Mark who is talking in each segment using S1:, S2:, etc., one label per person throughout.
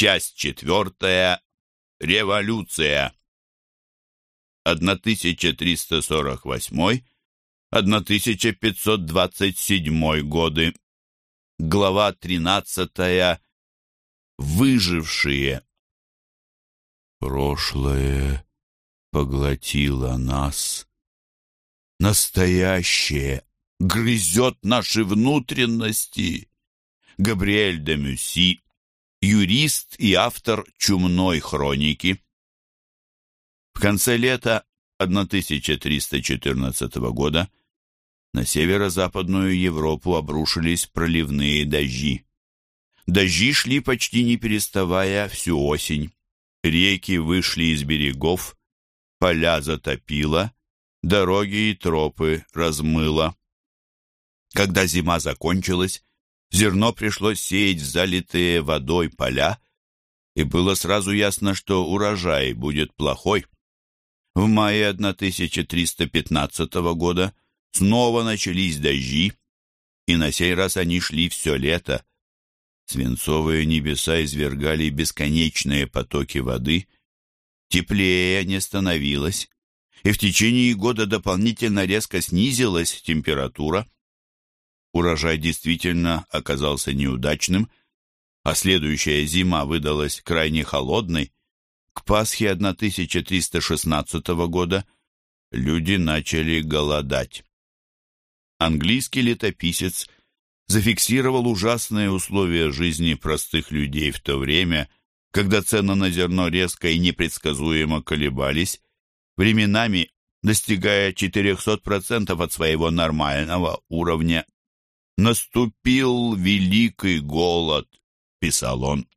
S1: Часть четвертая. Революция. 1348-1527 годы. Глава 13. Выжившие. Прошлое поглотило нас. Настоящее грызет наши внутренности. Габриэль де Мюси, юрист и автор «Чумной хроники». В конце лета 1314 года на северо-западную Европу обрушились проливные дожди. Дожди шли почти не переставая всю осень. Реки вышли из берегов, поля затопило, дороги и тропы размыло. Когда зима закончилась, зерно пришлось сеять в залитые водой поля, и было сразу ясно, что урожай будет плохой. В мае 1315 года снова начались дожди, и на сей раз они шли все лето. Свинцовые небеса извергали бесконечные потоки воды, теплее не становилось, и в течение года дополнительно резко снизилась температура. Урожай действительно оказался неудачным, а следующая зима выдалась крайне холодной. К Пасхе 1316 года люди начали голодать. Английский летописец зафиксировал ужасные условия жизни простых людей в то время, когда цены на зерно резко и непредсказуемо колебались, временами достигая 400% от своего нормального уровня. «Наступил великий голод», — писал он.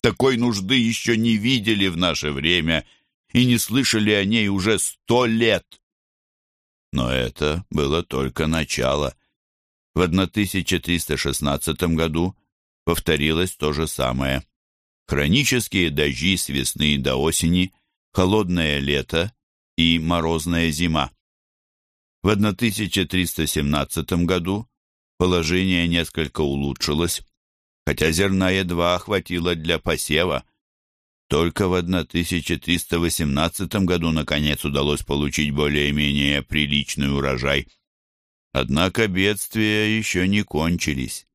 S1: «Такой нужды еще не видели в наше время и не слышали о ней уже сто лет». Но это было только начало. В 1316 году повторилось то же самое. Хронические дожди с весны до осени, холодное лето и морозная зима. В 1317 году положение несколько улучшилось, хотя зерна едва хватило для посева. Только в 1318 году наконец удалось получить более-менее приличный урожай. Однако бедствия еще не кончились.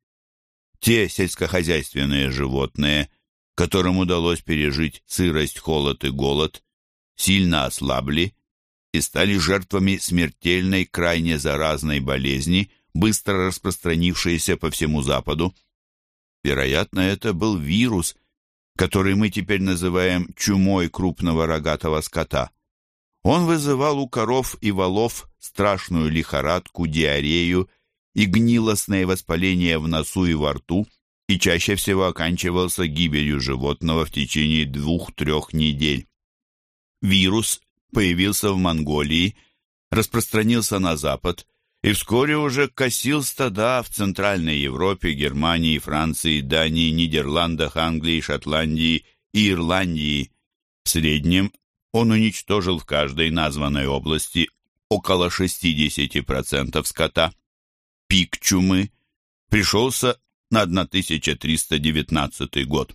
S1: Те сельскохозяйственные животные, которым удалось пережить сырость, холод и голод, сильно ослабли и стали жертвами смертельной, крайне заразной болезни, быстро распространившейся по всему Западу. Вероятно, это был вирус, который мы теперь называем чумой крупного рогатого скота. Он вызывал у коров и волов страшную лихорадку, диарею и гнилостное воспаление в носу и во рту, и чаще всего оканчивался гибелью животного в течение двух-трех недель. Вирус появился в Монголии, распространился на запад и вскоре уже косил стада в Центральной Европе, Германии, Франции, Дании, Нидерландах, Англии, Шотландии и Ирландии. В среднем он уничтожил в каждой названной области около 60% скота. Пик чумы пришелся на 1319 год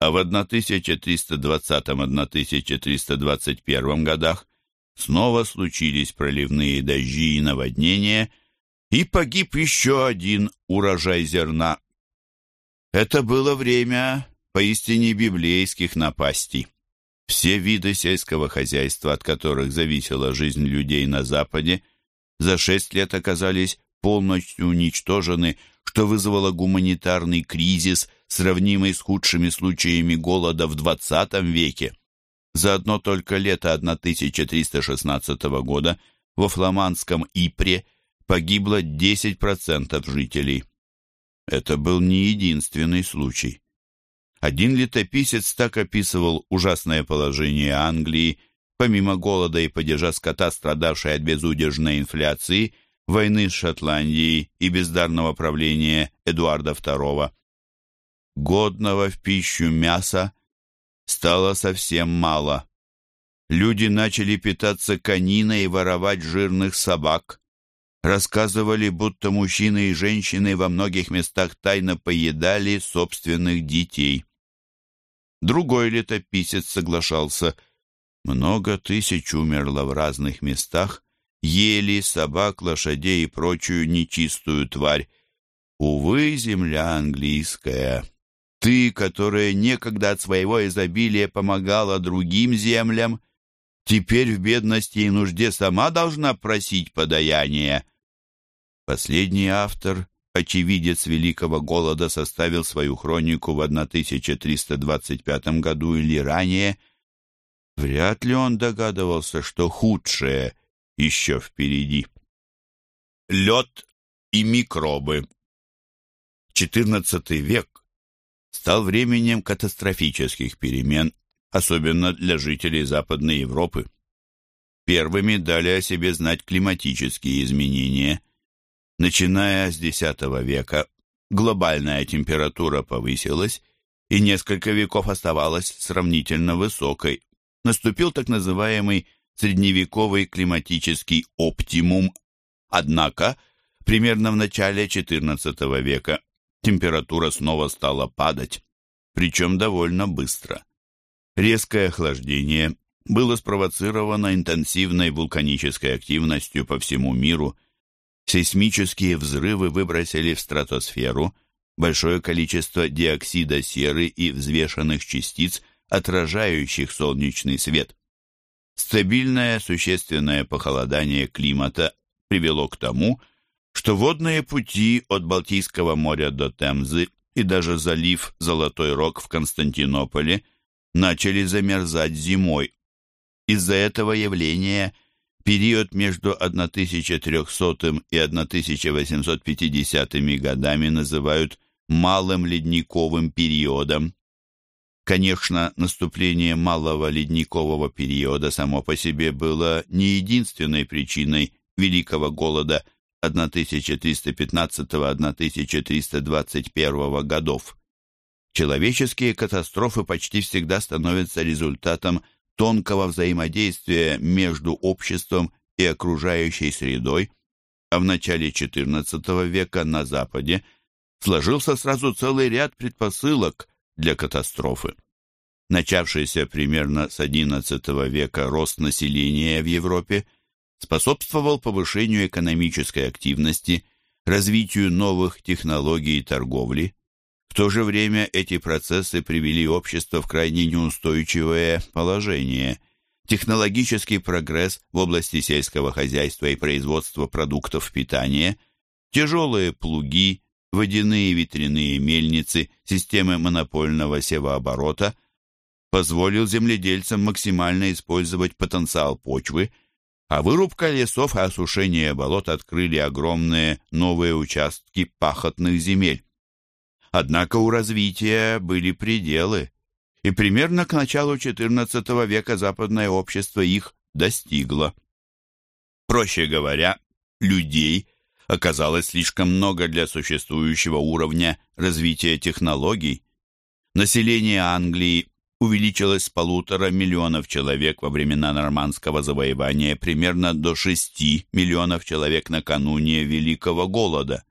S1: а в 1320-1321 годах снова случились проливные дожди и наводнения, и погиб еще один урожай зерна. Это было время поистине библейских напастей. Все виды сельского хозяйства, от которых зависела жизнь людей на Западе, за шесть лет оказались полностью уничтожены, что вызвало гуманитарный кризис – сравнимый с худшими случаями голода в XX веке. За одно только лето 1316 года во фламандском Ипре погибло 10% жителей. Это был не единственный случай. Один летописец так описывал ужасное положение Англии, помимо голода и падежа скота, страдавшей от безудержной инфляции, войны с Шотландией и бездарного правления Эдуарда II годного в пищу мяса стало совсем мало. Люди начали питаться кониной и воровать жирных собак. Рассказывали, будто мужчины и женщины во многих местах тайно поедали собственных детей. Другой летописец соглашался. Много тысяч умерло в разных местах, ели собак, лошадей и прочую нечистую тварь. Увы, земля английская, ты, которая некогда от своего изобилия помогала другим землям, теперь в бедности и нужде сама должна просить подаяния. Последний автор, очевидец Великого Голода, составил свою хронику в 1325 году или ранее. Вряд ли он догадывался, что худшее еще впереди. Лед и микробы XIV век стал временем катастрофических перемен, особенно для жителей Западной Европы. Первыми дали о себе знать климатические изменения. Начиная с X века глобальная температура повысилась и несколько веков оставалась сравнительно высокой. Наступил так называемый средневековый климатический оптимум. Однако, примерно в начале XIV века температура снова стала падать, причем довольно быстро. Резкое охлаждение было спровоцировано интенсивной вулканической активностью по всему миру. Сейсмические взрывы выбросили в стратосферу большое количество диоксида серы и взвешенных частиц, отражающих солнечный свет. Стабильное существенное похолодание климата привело к тому, что водные пути от Балтийского моря до Темзы и даже залив Золотой Рог в Константинополе начали замерзать зимой. Из-за этого явления период между 1300 и 1850 годами называют малым ледниковым периодом. Конечно, наступление малого ледникового периода само по себе было не единственной причиной Великого голода – 1315-1321 годов. Человеческие катастрофы почти всегда становятся результатом тонкого взаимодействия между обществом и окружающей средой, а в начале XIV века на Западе сложился сразу целый ряд предпосылок для катастрофы. Начавшийся примерно с XI века рост населения в Европе – способствовал повышению экономической активности, развитию новых технологий и торговли. В то же время эти процессы привели общество в крайне неустойчивое положение. Технологический прогресс в области сельского хозяйства и производства продуктов питания, тяжелые плуги, водяные ветряные мельницы, системы монопольного севооборота позволил земледельцам максимально использовать потенциал почвы – а вырубка лесов и осушение болот открыли огромные новые участки пахотных земель. Однако у развития были пределы, и примерно к началу XIV века западное общество их достигло. Проще говоря, людей оказалось слишком много для существующего уровня развития технологий. Население Англии увеличилось с полутора миллионов человек во времена нормандского завоевания примерно до шести миллионов человек накануне Великого Голода.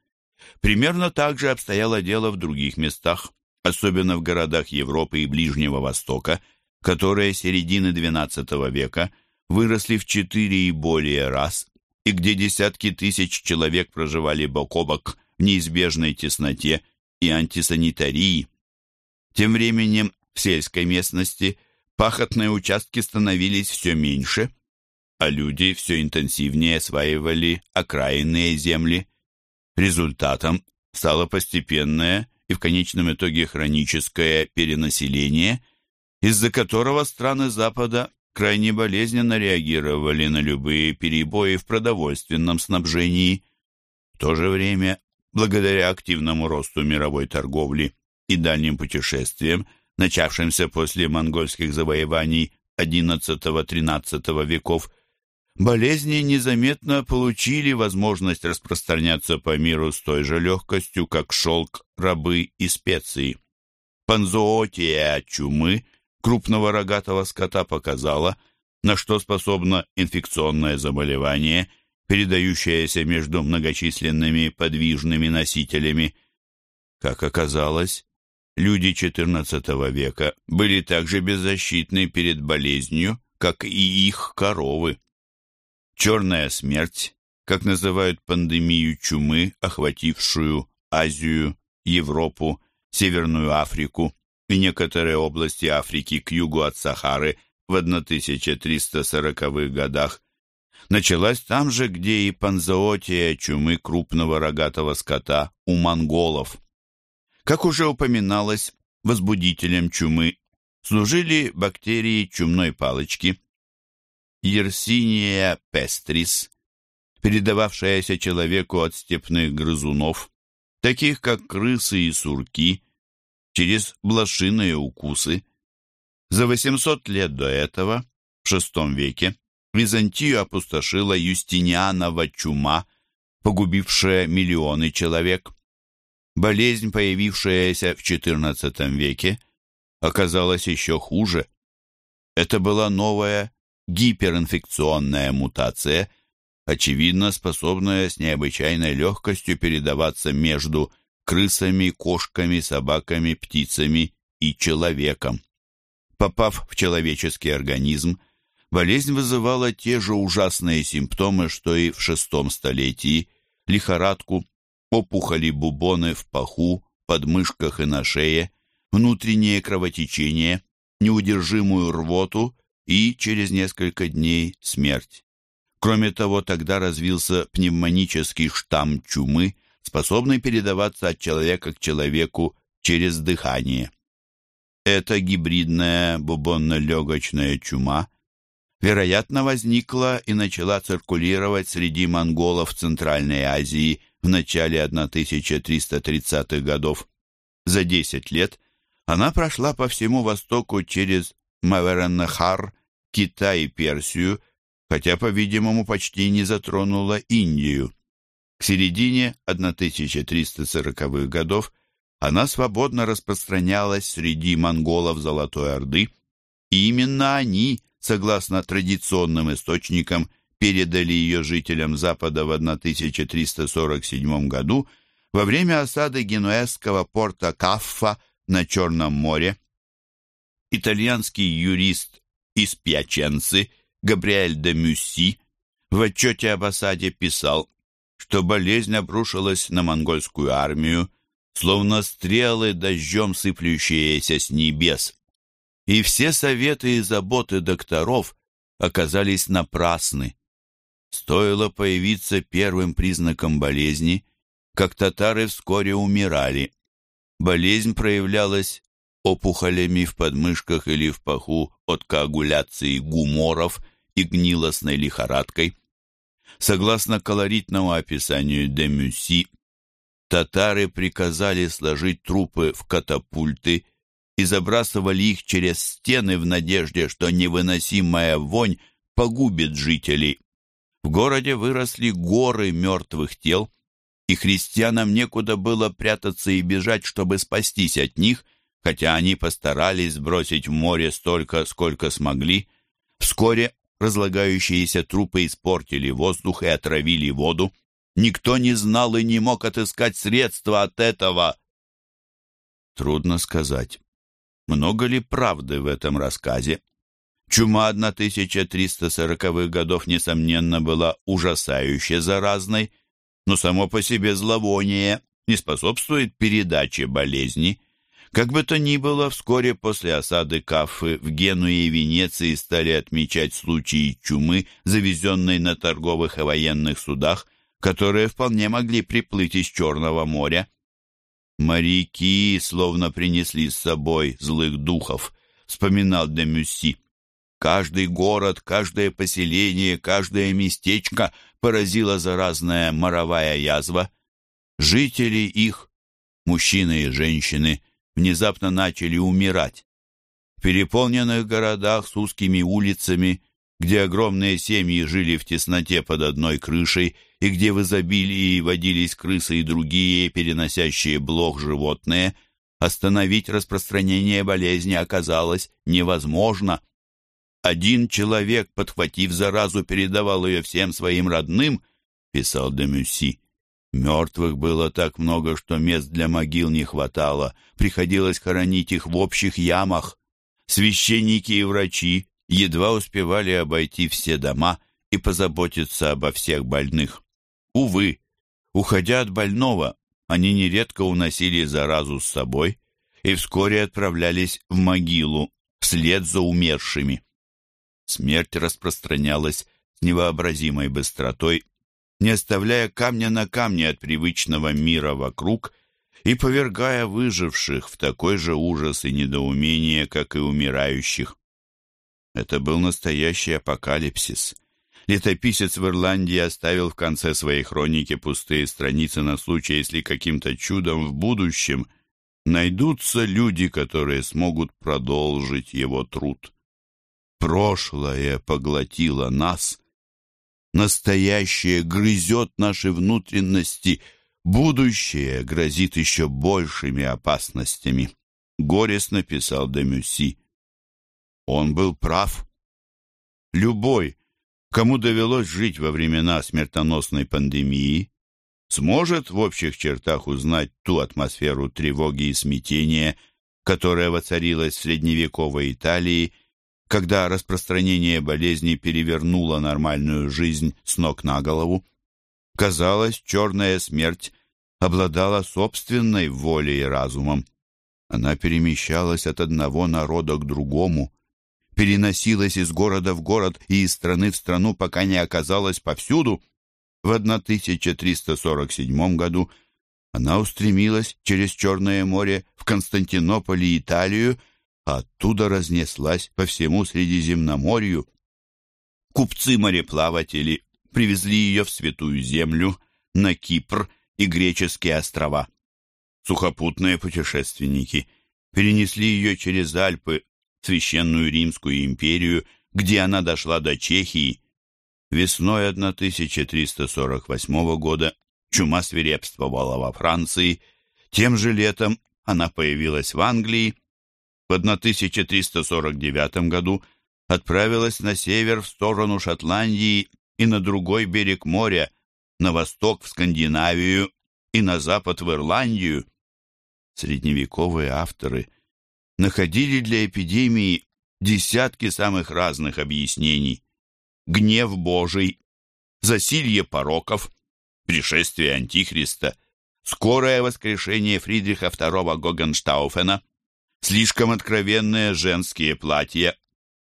S1: Примерно так же обстояло дело в других местах, особенно в городах Европы и Ближнего Востока, которые с середины XII века выросли в четыре и более раз, и где десятки тысяч человек проживали бок о бок в неизбежной тесноте и антисанитарии. Тем временем в сельской местности пахотные участки становились все меньше, а люди все интенсивнее осваивали окраинные земли. Результатом стало постепенное и в конечном итоге хроническое перенаселение, из-за которого страны Запада крайне болезненно реагировали на любые перебои в продовольственном снабжении. В то же время, благодаря активному росту мировой торговли и дальним путешествиям, начавшимся после монгольских завоеваний XI-XIII веков, болезни незаметно получили возможность распространяться по миру с той же легкостью, как шелк, рабы и специи. Панзоотия чумы крупного рогатого скота показала, на что способно инфекционное заболевание, передающееся между многочисленными подвижными носителями. Как оказалось, люди XIV века были так же беззащитны перед болезнью, как и их коровы. Черная смерть, как называют пандемию чумы, охватившую Азию, Европу, Северную Африку и некоторые области Африки к югу от Сахары в 1340-х годах, началась там же, где и панзоотия чумы крупного рогатого скота у монголов. Как уже упоминалось, возбудителем чумы служили бактерии чумной палочки Yersinia pestis, передававшаяся человеку от степных грызунов, таких как крысы и сурки, через блошиные укусы. За 800 лет до этого, в VI веке, Византию опустошила Юстинианова чума, погубившая миллионы человек. Болезнь, появившаяся в XIV веке, оказалась еще хуже. Это была новая гиперинфекционная мутация, очевидно способная с необычайной легкостью передаваться между крысами, кошками, собаками, птицами и человеком. Попав в человеческий организм, болезнь вызывала те же ужасные симптомы, что и в шестом столетии – лихорадку, опухоли бубоны в паху, подмышках и на шее, внутреннее кровотечение, неудержимую рвоту и через несколько дней смерть. Кроме того, тогда развился пневмонический штамм чумы, способный передаваться от человека к человеку через дыхание. Эта гибридная бубонно-легочная чума, вероятно, возникла и начала циркулировать среди монголов Центральной Азии в начале 1330-х годов. За 10 лет она прошла по всему Востоку через Мавереннахар, Китай и Персию, хотя, по-видимому, почти не затронула Индию. К середине 1340-х годов она свободно распространялась среди монголов Золотой Орды, и именно они, согласно традиционным источникам, передали ее жителям Запада в 1347 году во время осады генуэзского порта Каффа на Черном море. Итальянский юрист из Пьяченцы Габриэль де Мюсси в отчете об осаде писал, что болезнь обрушилась на монгольскую армию, словно стрелы дождем сыплющиеся с небес. И все советы и заботы докторов оказались напрасны. Стоило появиться первым признаком болезни, как татары вскоре умирали. Болезнь проявлялась опухолями в подмышках или в паху от коагуляции гуморов и гнилостной лихорадкой. Согласно колоритному описанию Демюси, татары приказали сложить трупы в катапульты и забрасывали их через стены в надежде, что невыносимая вонь погубит жителей. В городе выросли горы мертвых тел, и христианам некуда было прятаться и бежать, чтобы спастись от них, хотя они постарались сбросить в море столько, сколько смогли. Вскоре разлагающиеся трупы испортили воздух и отравили воду. Никто не знал и не мог отыскать средства от этого. Трудно сказать, много ли правды в этом рассказе. Чума 1340-х годов, несомненно, была ужасающе заразной, но само по себе зловоние не способствует передаче болезни. Как бы то ни было, вскоре после осады Кафы в Генуе и Венеции стали отмечать случаи чумы, завезенной на торговых и военных судах, которые вполне могли приплыть из Черного моря. «Моряки словно принесли с собой злых духов», — вспоминал де Мюсси. Каждый город, каждое поселение, каждое местечко поразила заразная моровая язва. Жители их, мужчины и женщины, внезапно начали умирать. В переполненных городах с узкими улицами, где огромные семьи жили в тесноте под одной крышей и где в изобилии водились крысы и другие, переносящие блох животные, остановить распространение болезни оказалось невозможно. Один человек, подхватив заразу, передавал ее всем своим родным, писал Демюси. Мертвых было так много, что мест для могил не хватало, приходилось хоронить их в общих ямах. Священники и врачи едва успевали обойти все дома и позаботиться обо всех больных. Увы, уходя от больного, они нередко уносили заразу с собой и вскоре отправлялись в могилу вслед за умершими. Смерть распространялась с невообразимой быстротой, не оставляя камня на камне от привычного мира вокруг и повергая выживших в такой же ужас и недоумение, как и умирающих. Это был настоящий апокалипсис. Летописец в Ирландии оставил в конце своей хроники пустые страницы на случай, если каким-то чудом в будущем найдутся люди, которые смогут продолжить его труд. Прошлое поглотило нас, настоящее грызет наши внутренности, будущее грозит еще большими опасностями. Горес написал Демюси. Он был прав. Любой, кому довелось жить во времена смертоносной пандемии, сможет в общих чертах узнать ту атмосферу тревоги и смятения, которая воцарилась в средневековой Италии, когда распространение болезни перевернуло нормальную жизнь с ног на голову. Казалось, черная смерть обладала собственной волей и разумом. Она перемещалась от одного народа к другому, переносилась из города в город и из страны в страну, пока не оказалась повсюду. В 1347 году она устремилась через Черное море в Константинополь и Италию, оттуда разнеслась по всему Средиземноморью. Купцы-мореплаватели привезли ее в Святую Землю, на Кипр и греческие острова. Сухопутные путешественники перенесли ее через Альпы Священную Римскую империю, где она дошла до Чехии. Весной 1348 года чума свирепствовала во Франции. Тем же летом она появилась в Англии. В 1349 году отправилась на север в сторону Шотландии и на другой берег моря, на восток в Скандинавию и на запад в Ирландию. Средневековые авторы – находили для эпидемии десятки самых разных объяснений. Гнев Божий, засилье пороков, пришествие Антихриста, скорое воскрешение Фридриха II Гогенштауфена, слишком откровенные женские платья,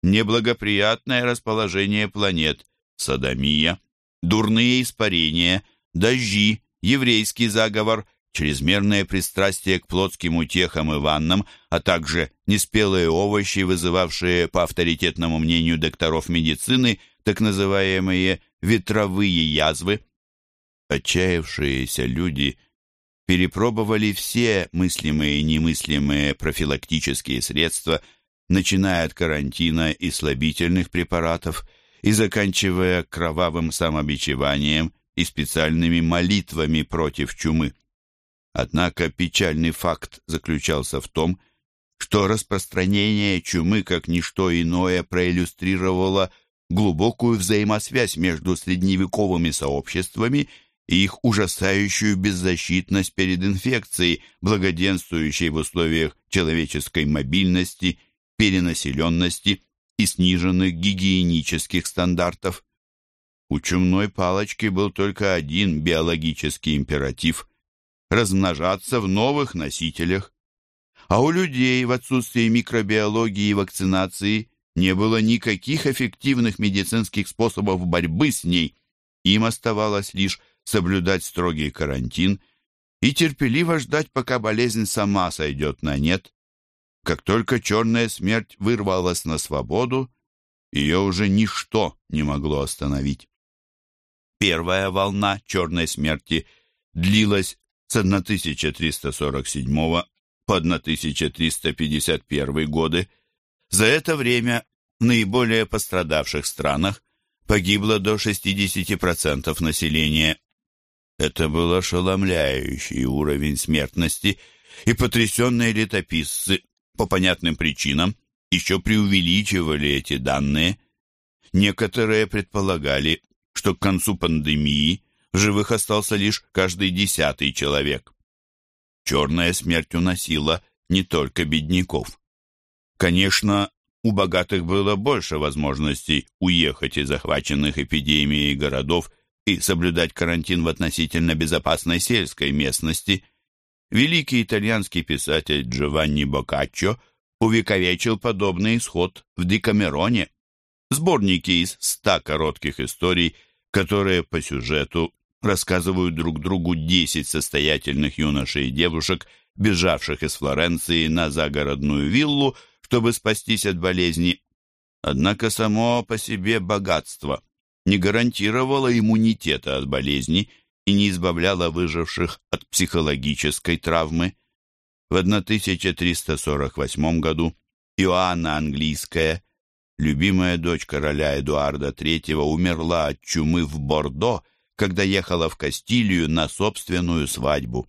S1: неблагоприятное расположение планет, садомия, дурные испарения, дожди, еврейский заговор, чрезмерное пристрастие к плотским утехам и ваннам, а также неспелые овощи, вызывавшие, по авторитетному мнению докторов медицины, так называемые ветровые язвы. Отчаявшиеся люди перепробовали все мыслимые и немыслимые профилактические средства, начиная от карантина и слабительных препаратов и заканчивая кровавым самобичеванием и специальными молитвами против чумы. Однако печальный факт заключался в том, что распространение чумы как ничто иное проиллюстрировало глубокую взаимосвязь между средневековыми сообществами и их ужасающую беззащитность перед инфекцией, благоденствующей в условиях человеческой мобильности, перенаселенности и сниженных гигиенических стандартов. У чумной палочки был только один биологический императив размножаться в новых носителях. А у людей в отсутствии микробиологии и вакцинации не было никаких эффективных медицинских способов борьбы с ней. Им оставалось лишь соблюдать строгий карантин и терпеливо ждать, пока болезнь сама сойдет на нет. Как только черная смерть вырвалась на свободу, ее уже ничто не могло остановить. Первая волна черной смерти длилась с 1347 по 1351 годы. За это время в наиболее пострадавших странах погибло до 60% населения. Это был ошеломляющий уровень смертности, и потрясенные летописцы по понятным причинам еще преувеличивали эти данные. Некоторые предполагали, что к концу пандемии В живых остался лишь каждый десятый человек. Черная смерть уносила не только бедняков. Конечно, у богатых было больше возможностей уехать из захваченных эпидемией городов и соблюдать карантин в относительно безопасной сельской местности. Великий итальянский писатель Джованни Боккаччо увековечил подобный исход в Декамероне. Сборники из ста коротких историй, которые по сюжету рассказывают друг другу десять состоятельных юношей и девушек, бежавших из Флоренции на загородную виллу, чтобы спастись от болезни. Однако само по себе богатство не гарантировало иммунитета от болезни и не избавляло выживших от психологической травмы. В 1348 году Иоанна Английская, любимая дочь короля Эдуарда III, умерла от чумы в Бордо, когда ехала в Кастилию на собственную свадьбу.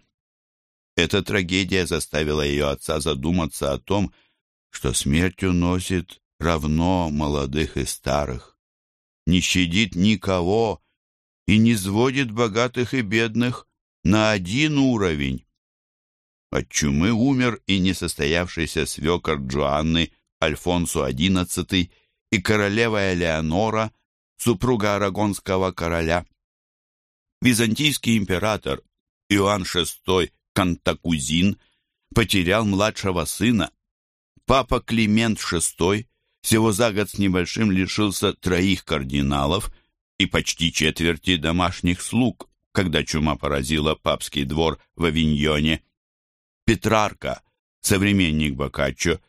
S1: Эта трагедия заставила ее отца задуматься о том, что смерть уносит равно молодых и старых, не щадит никого и не сводит богатых и бедных на один уровень. От чумы умер и несостоявшийся свекор Джоанны Альфонсо XI и королева Элеонора, супруга арагонского короля. Византийский император Иоанн VI Кантакузин потерял младшего сына. Папа Климент VI всего за год с небольшим лишился троих кардиналов и почти четверти домашних слуг, когда чума поразила папский двор в Авиньоне. Петрарка, современник Боккаччо,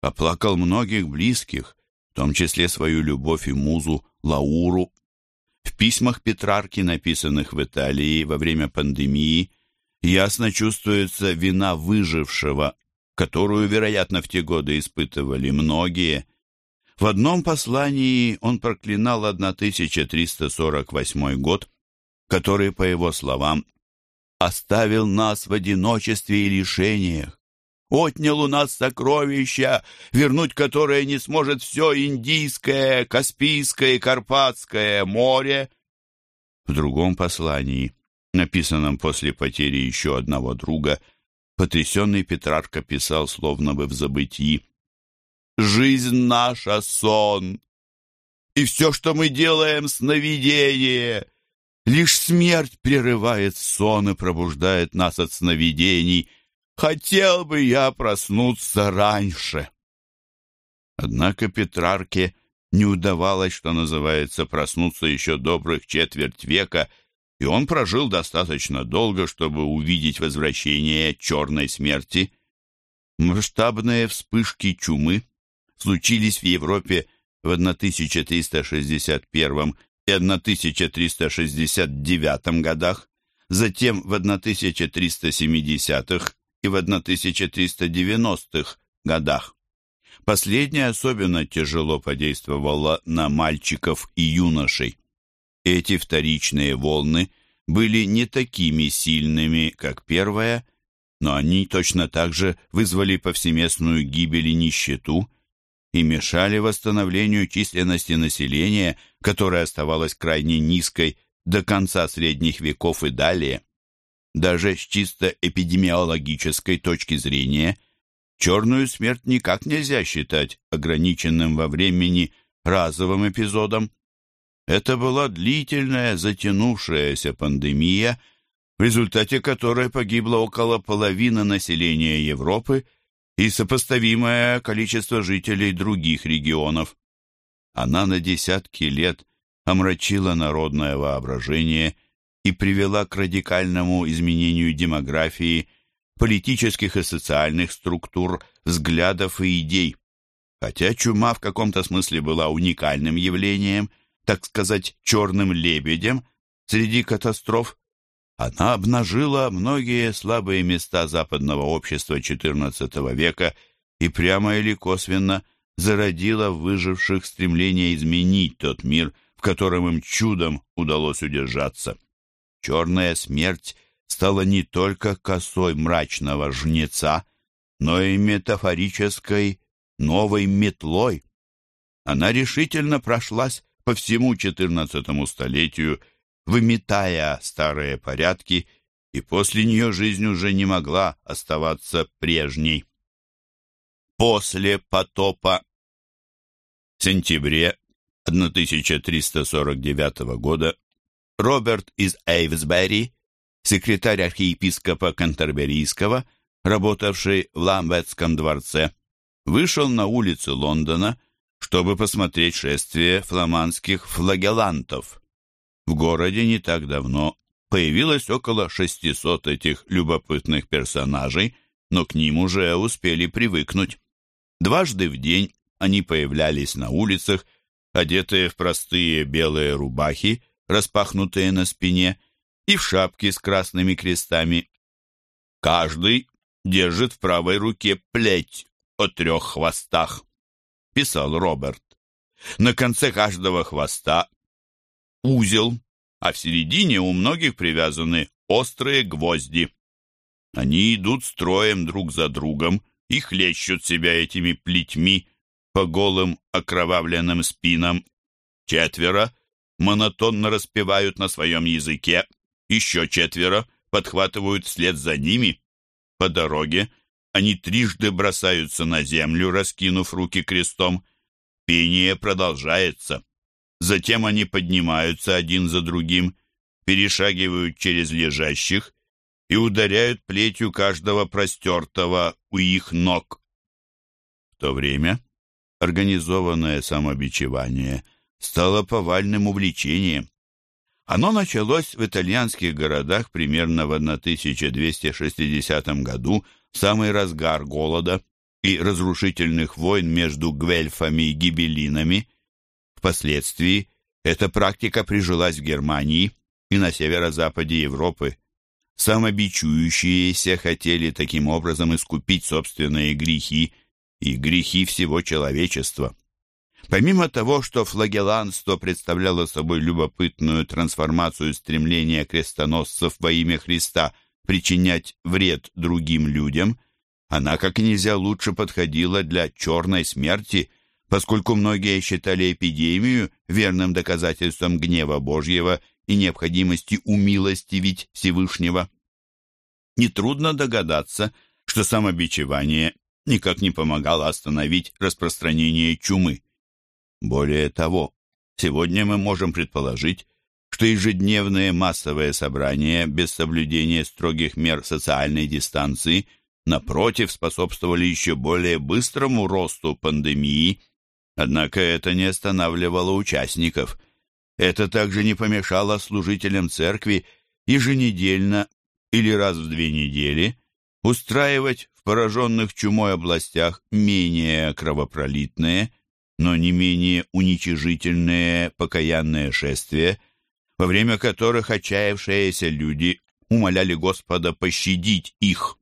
S1: оплакал многих близких, в том числе свою любовь и музу Лауру. В письмах Петрарки, написанных в Италии во время пандемии, ясно чувствуется вина выжившего, которую, вероятно, в те годы испытывали многие. В одном послании он проклинал 1348 год, который, по его словам, оставил нас в одиночестве и лишениях, отнял у нас сокровища, вернуть которые не сможет все Индийское, Каспийское и Карпатское море. В другом послании написанном после потери еще одного друга, потрясенный Петрарка писал, словно бы в забытии. «Жизнь наша — сон, и все, что мы делаем, — сновидение. Лишь смерть прерывает сон и пробуждает нас от сновидений. Хотел бы я проснуться раньше». Однако Петрарке не удавалось, что называется, проснуться еще добрых четверть века — и он прожил достаточно долго, чтобы увидеть возвращение черной смерти. Масштабные вспышки чумы случились в Европе в 1361 и 1369 годах, затем в 1370-х и в 1390-х годах. Последняя особенно тяжело подействовала на мальчиков и юношей. Эти вторичные волны были не такими сильными, как первая, но они точно так же вызвали повсеместную гибель и нищету и мешали восстановлению численности населения, которая оставалась крайне низкой до конца средних веков и далее. Даже с чисто эпидемиологической точки зрения черную смерть никак нельзя считать ограниченным во времени разовым эпизодом. Это была длительная, затянувшаяся пандемия, в результате которой погибло около половины населения Европы и сопоставимое количество жителей других регионов. Она на десятки лет омрачила народное воображение и привела к радикальному изменению демографии, политических и социальных структур, взглядов и идей. Хотя чума в каком-то смысле была уникальным явлением – так сказать, черным лебедем среди катастроф, она обнажила многие слабые места западного общества XIV века и прямо или косвенно зародила в выживших стремление изменить тот мир, в котором им чудом удалось удержаться. Черная смерть стала не только косой мрачного жнеца, но и метафорической новой метлой. Она решительно прошлась по всему XIV столетию выметая старые порядки, и после нее жизнь уже не могла оставаться прежней. После потопа в сентябре 1349 года Роберт из Эйвсбери, секретарь архиепископа Кантерберийского, работавший в Ламбетском дворце, вышел на улицы Лондона, чтобы посмотреть шествие фламандских флагелантов. В городе не так давно появилось около 600 этих любопытных персонажей, но к ним уже успели привыкнуть. Дважды в день они появлялись на улицах, одетые в простые белые рубахи, распахнутые на спине, и в шапки с красными крестами. Каждый держит в правой руке плеть о трех хвостах, писал Роберт. На конце каждого хвоста узел, а в середине у многих привязаны острые гвозди. Они идут строем друг за другом и хлещут себя этими плетьми по голым окровавленным спинам. Четверо монотонно распевают на своем языке, еще четверо подхватывают вслед за ними. По дороге они трижды бросаются на землю, раскинув руки крестом. Пение продолжается. Затем они поднимаются один за другим, перешагивают через лежащих и ударяют плетью каждого простертого у их ног. В то время организованное самобичевание стало повальным увлечением. Оно началось в итальянских городах примерно в 1260 году, в самый разгар голода и разрушительных войн между гвельфами и гибелинами. Впоследствии эта практика прижилась в Германии и на северо-западе Европы. Самобичующиеся хотели таким образом искупить собственные грехи и грехи всего человечества. Помимо того, что флагеланство представляло собой любопытную трансформацию стремления крестоносцев во имя Христа причинять вред другим людям, она как нельзя лучше подходила для черной смерти, поскольку многие считали эпидемию верным доказательством гнева Божьего и необходимости умилостивить Всевышнего. Нетрудно догадаться, что самобичевание никак не помогало остановить распространение чумы. Более того, сегодня мы можем предположить, что ежедневные массовые собрания без соблюдения строгих мер социальной дистанции напротив способствовали еще более быстрому росту пандемии, однако это не останавливало участников. Это также не помешало служителям церкви еженедельно или раз в две недели устраивать в пораженных чумой областях менее кровопролитные – но не менее уничижительные покаянные шествия, во время которых отчаявшиеся люди умоляли Господа пощадить их.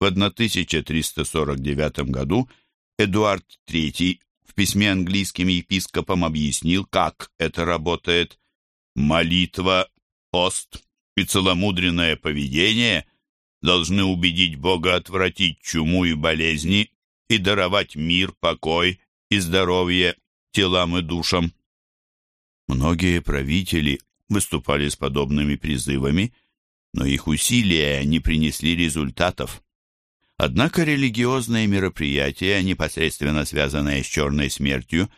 S1: В 1349 году Эдуард III письме английским епископам объяснил, как это работает. Молитва, пост и целомудренное поведение должны убедить Бога отвратить чуму и болезни и даровать мир, покой и здоровье телам и душам. Многие правители выступали с подобными призывами, но их усилия не принесли результатов. Однако религиозные мероприятия, непосредственно связанные с черной смертью,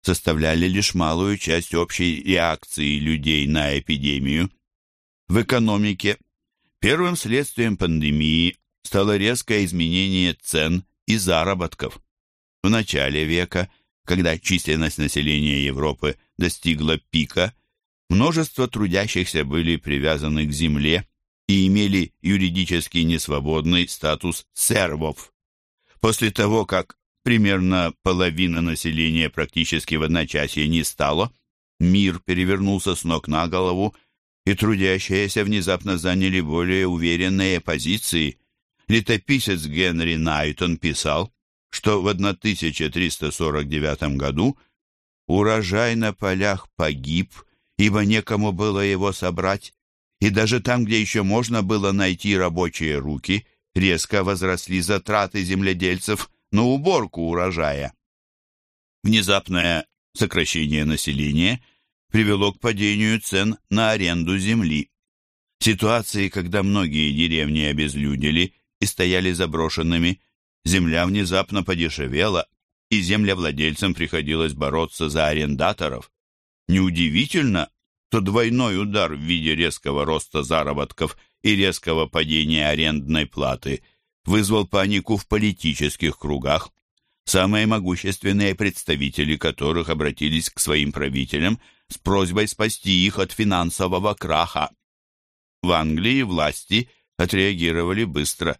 S1: составляли лишь малую часть общей реакции людей на эпидемию. В экономике первым следствием пандемии стало резкое изменение цен и заработков. В начале века, когда численность населения Европы достигла пика, множество трудящихся были привязаны к земле и имели юридически несвободный статус сервов. После того, как примерно половина населения практически в одночасье не стало, мир перевернулся с ног на голову, и трудящиеся внезапно заняли более уверенные позиции. Летописец Генри Найтон писал, что в 1349 году урожай на полях погиб, ибо некому было его собрать, и даже там, где еще можно было найти рабочие руки, резко возросли затраты земледельцев на уборку урожая. Внезапное сокращение населения привело к падению цен на аренду земли. Ситуации, когда многие деревни обезлюдили и стояли заброшенными, земля внезапно подешевела, и землевладельцам приходилось бороться за арендаторов. Неудивительно, что двойной удар в виде резкого роста заработков и резкого падения арендной платы вызвал панику в политических кругах, самые могущественные представители которых обратились к своим правителям с просьбой спасти их от финансового краха. В Англии власти отреагировали быстро.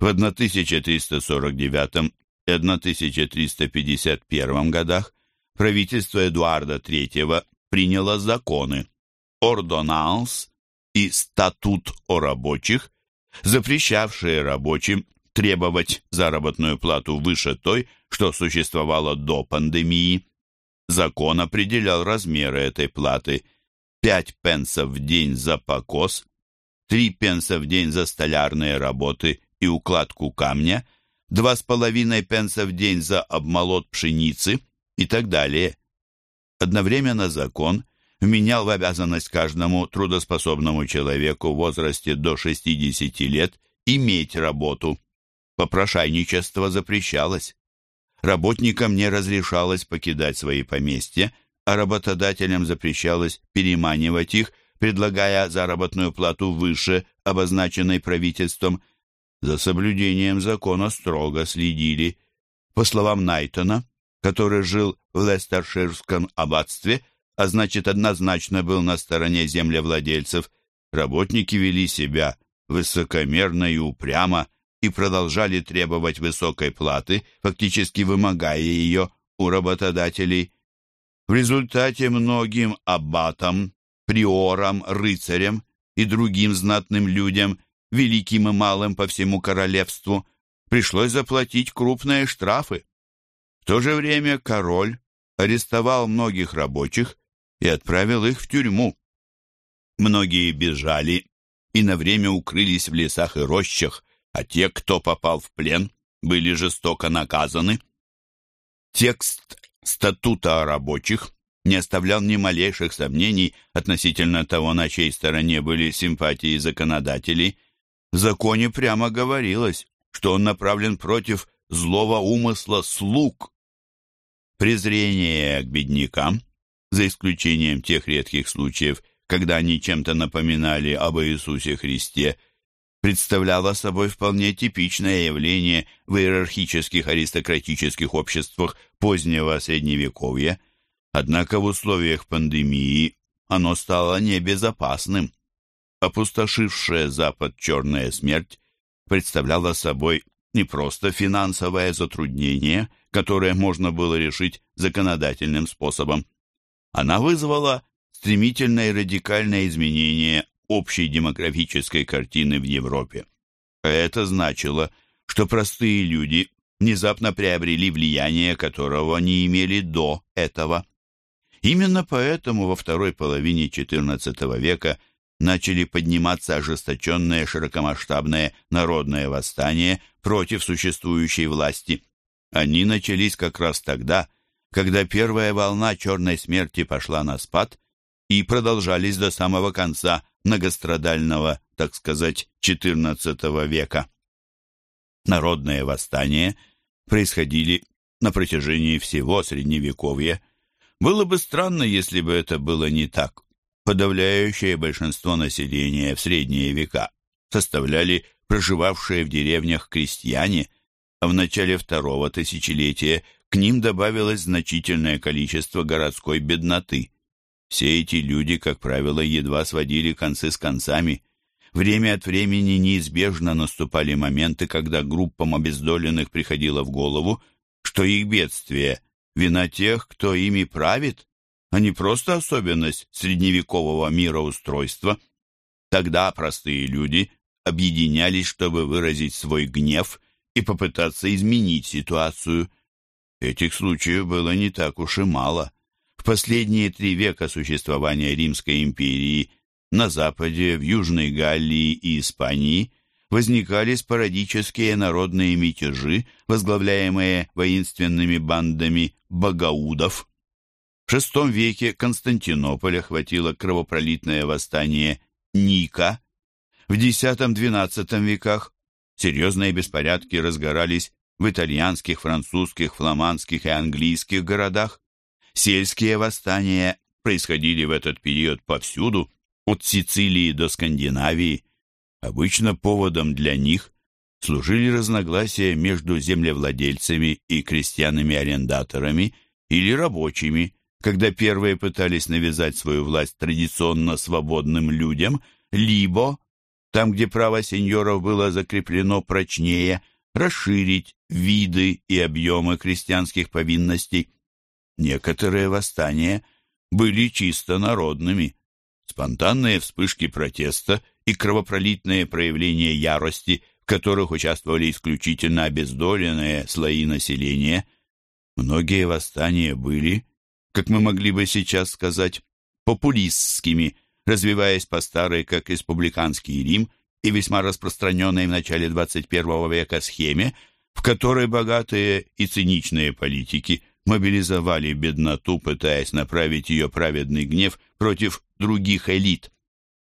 S1: В 1349 и 1351 годах правительство Эдуарда III приняло законы «Ордоналс» и «Статут о рабочих», запрещавшие рабочим требовать заработную плату выше той, что существовало до пандемии. Закон определял размеры этой платы – 5 пенсов в день за покос, 3 пенса в день за столярные работы и укладку камня, 2,5 пенса в день за обмолот пшеницы и так далее. Одновременно закон вменял в обязанность каждому трудоспособному человеку в возрасте до 60 лет иметь работу. Попрошайничество запрещалось. Работникам не разрешалось покидать свои поместья, а работодателям запрещалось переманивать их, предлагая заработную плату выше, обозначенной правительством. За соблюдением закона строго следили. По словам Найтона, который жил в Лестерширском аббатстве, а значит однозначно был на стороне землевладельцев, работники вели себя высокомерно и упрямо и продолжали требовать высокой платы, фактически вымогая ее у работодателей. В результате многим аббатам, приорам, рыцарям и другим знатным людям, великим и малым по всему королевству, пришлось заплатить крупные штрафы. То же время король арестовал многих рабочих и отправил их в тюрьму. Многие бежали и на время укрылись в лесах и рощах, а те, кто попал в плен, были жестоко наказаны. Текст статута о рабочих не оставлял ни малейших сомнений относительно того, на чьей стороне были симпатии законодателей. В законе прямо говорилось, что он направлен против злого умысла слуг. Презрение к беднякам за исключением тех редких случаев, когда они чем-то напоминали об Иисусе Христе, представляло собой вполне типичное явление в иерархических аристократических обществах позднего Средневековья, однако в условиях пандемии оно стало небезопасным. Опустошившая Запад черная смерть представляла собой не просто финансовое затруднение, которое можно было решить законодательным способом, она вызвала стремительное и радикальное изменение общей демографической картины в Европе. Это значило, что простые люди внезапно приобрели влияние, которого не имели до этого. Именно поэтому во второй половине XIV века начали подниматься ожесточенные широкомасштабные народные восстания против существующей власти. Они начались как раз тогда, когда первая волна черной смерти пошла на спад и продолжались до самого конца многострадального, так сказать, XIV века. Народные восстания происходили на протяжении всего Средневековья. Было бы странно, если бы это было не так. Подавляющее большинство населения в средние века составляли проживавшие в деревнях крестьяне, а в начале второго тысячелетия – к ним добавилось значительное количество городской бедноты. Все эти люди, как правило, едва сводили концы с концами. Время от времени неизбежно наступали моменты, когда группам обездоленных приходило в голову, что их бедствие – вина тех, кто ими правит, а не просто особенность средневекового мироустройства. Тогда простые люди объединялись, чтобы выразить свой гнев и попытаться изменить ситуацию – Этих случаев было не так уж и мало. В последние три века существования Римской империи на Западе, в Южной Галлии и Испании возникали спорадические народные мятежи, возглавляемые воинственными бандами богаудов. В VI веке Константинополь охватило кровопролитное восстание Ника. В X-XII веках серьезные беспорядки разгорались в итальянских, французских, фламандских и английских городах. Сельские восстания происходили в этот период повсюду, от Сицилии до Скандинавии. Обычно поводом для них служили разногласия между землевладельцами и крестьянами-арендаторами или рабочими, когда первые пытались навязать свою власть традиционно свободным людям, либо, там, где право сеньоров было закреплено прочнее, расширить виды и объемы крестьянских повинностей. Некоторые восстания были чисто народными. Спонтанные вспышки протеста и кровопролитные проявления ярости, в которых участвовали исключительно обездоленные слои населения. Многие восстания были, как мы могли бы сейчас сказать, популистскими, развиваясь по старой, как республиканский Рим, и весьма распространенной в начале XXI века схеме, в которой богатые и циничные политики мобилизовали бедноту, пытаясь направить ее праведный гнев против других элит.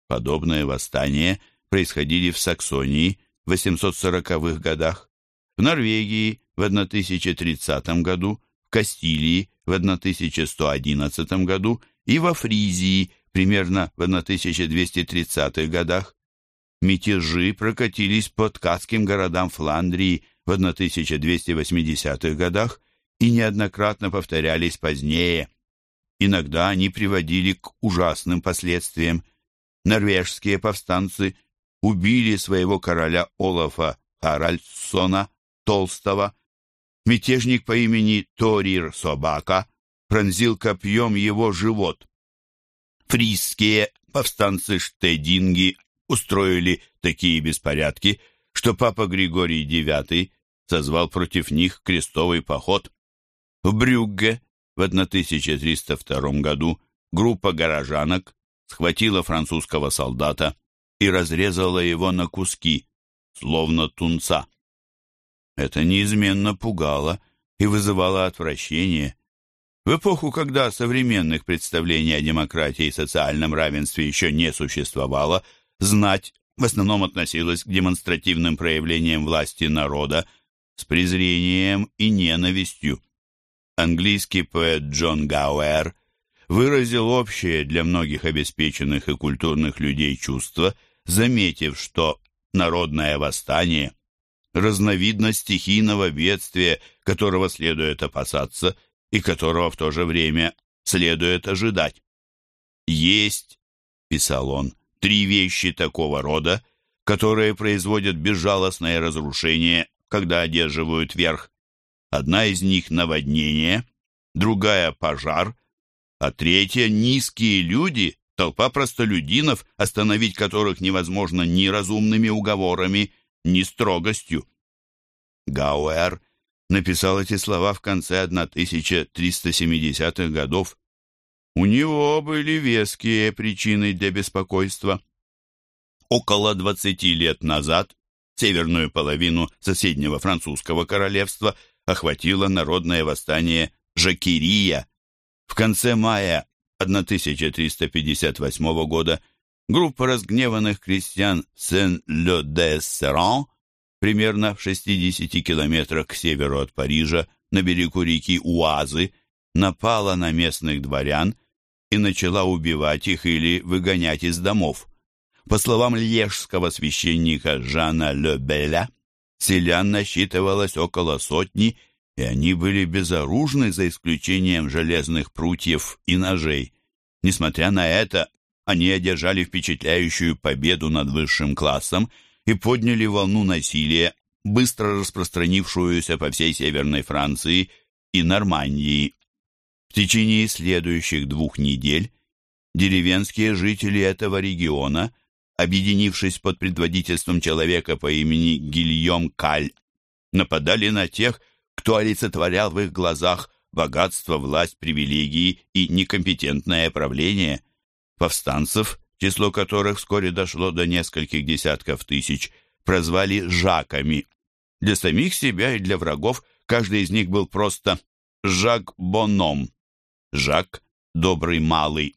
S1: Подобные восстания происходили в Саксонии в 840-х годах, в Норвегии в 1030 году, в Кастилии в 1111 году и во Фризии примерно в 1230-х годах. Мятежи прокатились по ткацким городам Фландрии в 1280-х годах и неоднократно повторялись позднее. Иногда они приводили к ужасным последствиям. Норвежские повстанцы убили своего короля Олафа Харальдсона Толстого. Мятежник по имени Торир Собака пронзил копьем его живот. Фрисские повстанцы Штединги устроили такие беспорядки, что папа Григорий IX созвал против них крестовый поход. В Брюгге в 1302 году группа горожанок схватила французского солдата и разрезала его на куски, словно тунца. Это неизменно пугало и вызывало отвращение. В эпоху, когда современных представлений о демократии и социальном равенстве еще не существовало, знать в основном относилась к демонстративным проявлениям власти народа с презрением и ненавистью. Английский поэт Джон Гауэр выразил общее для многих обеспеченных и культурных людей чувство, заметив, что народное восстание – разновидность стихийного бедствия, которого следует опасаться и которого в то же время следует ожидать. «Есть», – писал он, Три вещи такого рода, которые производят безжалостное разрушение, когда одерживают верх. Одна из них — наводнение, другая — пожар, а третья — низкие люди, толпа простолюдинов, остановить которых невозможно ни разумными уговорами, ни строгостью. Гауэр написал эти слова в конце 1370-х годов. У него были веские причины для беспокойства. Около 20 лет назад северную половину соседнего французского королевства охватило народное восстание Жакирия. В конце мая 1358 года группа разгневанных крестьян Сен-Ле-де-Серан примерно в 60 километрах к северу от Парижа на берегу реки Уазы напала на местных дворян и начала убивать их или выгонять из домов. По словам льежского священника Жана Лебеля, селян насчитывалось около сотни, и они были безоружны за исключением железных прутьев и ножей. Несмотря на это, они одержали впечатляющую победу над высшим классом и подняли волну насилия, быстро распространившуюся по всей Северной Франции и Нормандии. В течение следующих двух недель деревенские жители этого региона, объединившись под предводительством человека по имени Гильем Каль, нападали на тех, кто олицетворял в их глазах богатство, власть, привилегии и некомпетентное правление. Повстанцев, число которых вскоре дошло до нескольких десятков тысяч, прозвали «жаками». Для самих себя и для врагов каждый из них был просто «жак Боном», Жак Добрый Малый.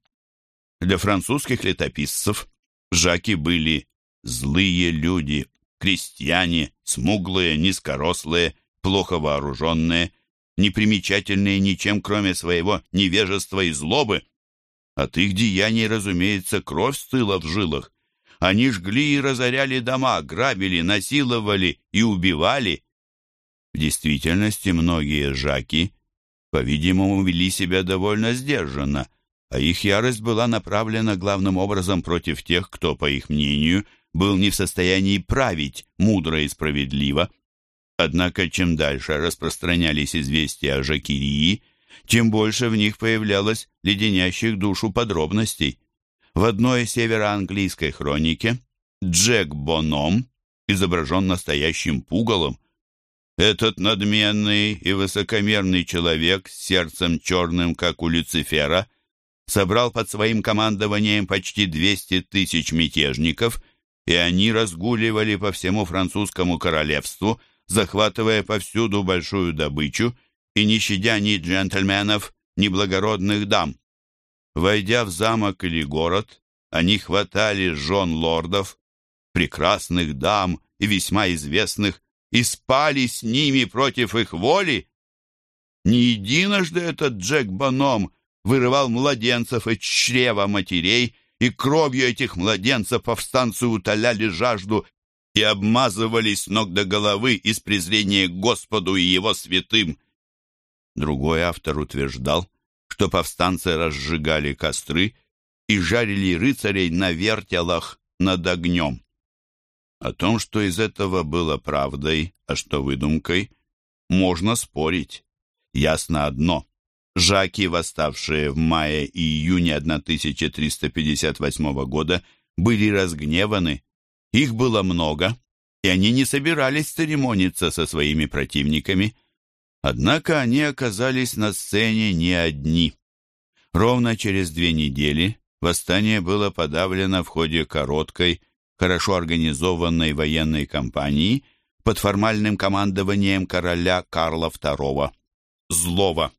S1: Для французских летописцев Жаки были злые люди, крестьяне, смуглые, низкорослые, плохо вооруженные, непримечательные ничем, кроме своего невежества и злобы. От их деяний, разумеется, кровь стыла в жилах. Они жгли и разоряли дома, грабили, насиловали и убивали. В действительности многие жаки, по-видимому, вели себя довольно сдержанно, а их ярость была направлена главным образом против тех, кто, по их мнению, был не в состоянии править мудро и справедливо. Однако, чем дальше распространялись известия о Жакирии, тем больше в них появлялось леденящих душу подробностей. В одной североанглийской хронике Джек Боном изображен настоящим пугалом. Этот надменный и высокомерный человек с сердцем черным, как у Люцифера, собрал под своим командованием почти 200 тысяч мятежников, и они разгуливали по всему французскому королевству, захватывая повсюду большую добычу и не щадя ни джентльменов, ни благородных дам. Войдя в замок или город, они хватали жен лордов, прекрасных дам и весьма известных, и спали с ними против их воли. Не единожды этот Джек Баном вырывал младенцев из чрева матерей, и кровью этих младенцев повстанцы утоляли жажду и обмазывались ног до головы из презрения к Господу и Его святым. Другой автор утверждал, что повстанцы разжигали костры и жарили рыцарей на вертелах над огнем. О том, что из этого было правдой, а что выдумкой, можно спорить. Ясно одно. Жаки, восставшие в мае и июне 1358 года, были разгневаны. Их было много, и они не собирались церемониться со своими противниками. Однако они оказались на сцене не одни. Ровно через две недели восстание было подавлено в ходе короткой, хорошо организованной военной кампании под формальным командованием короля Карла II. Злого,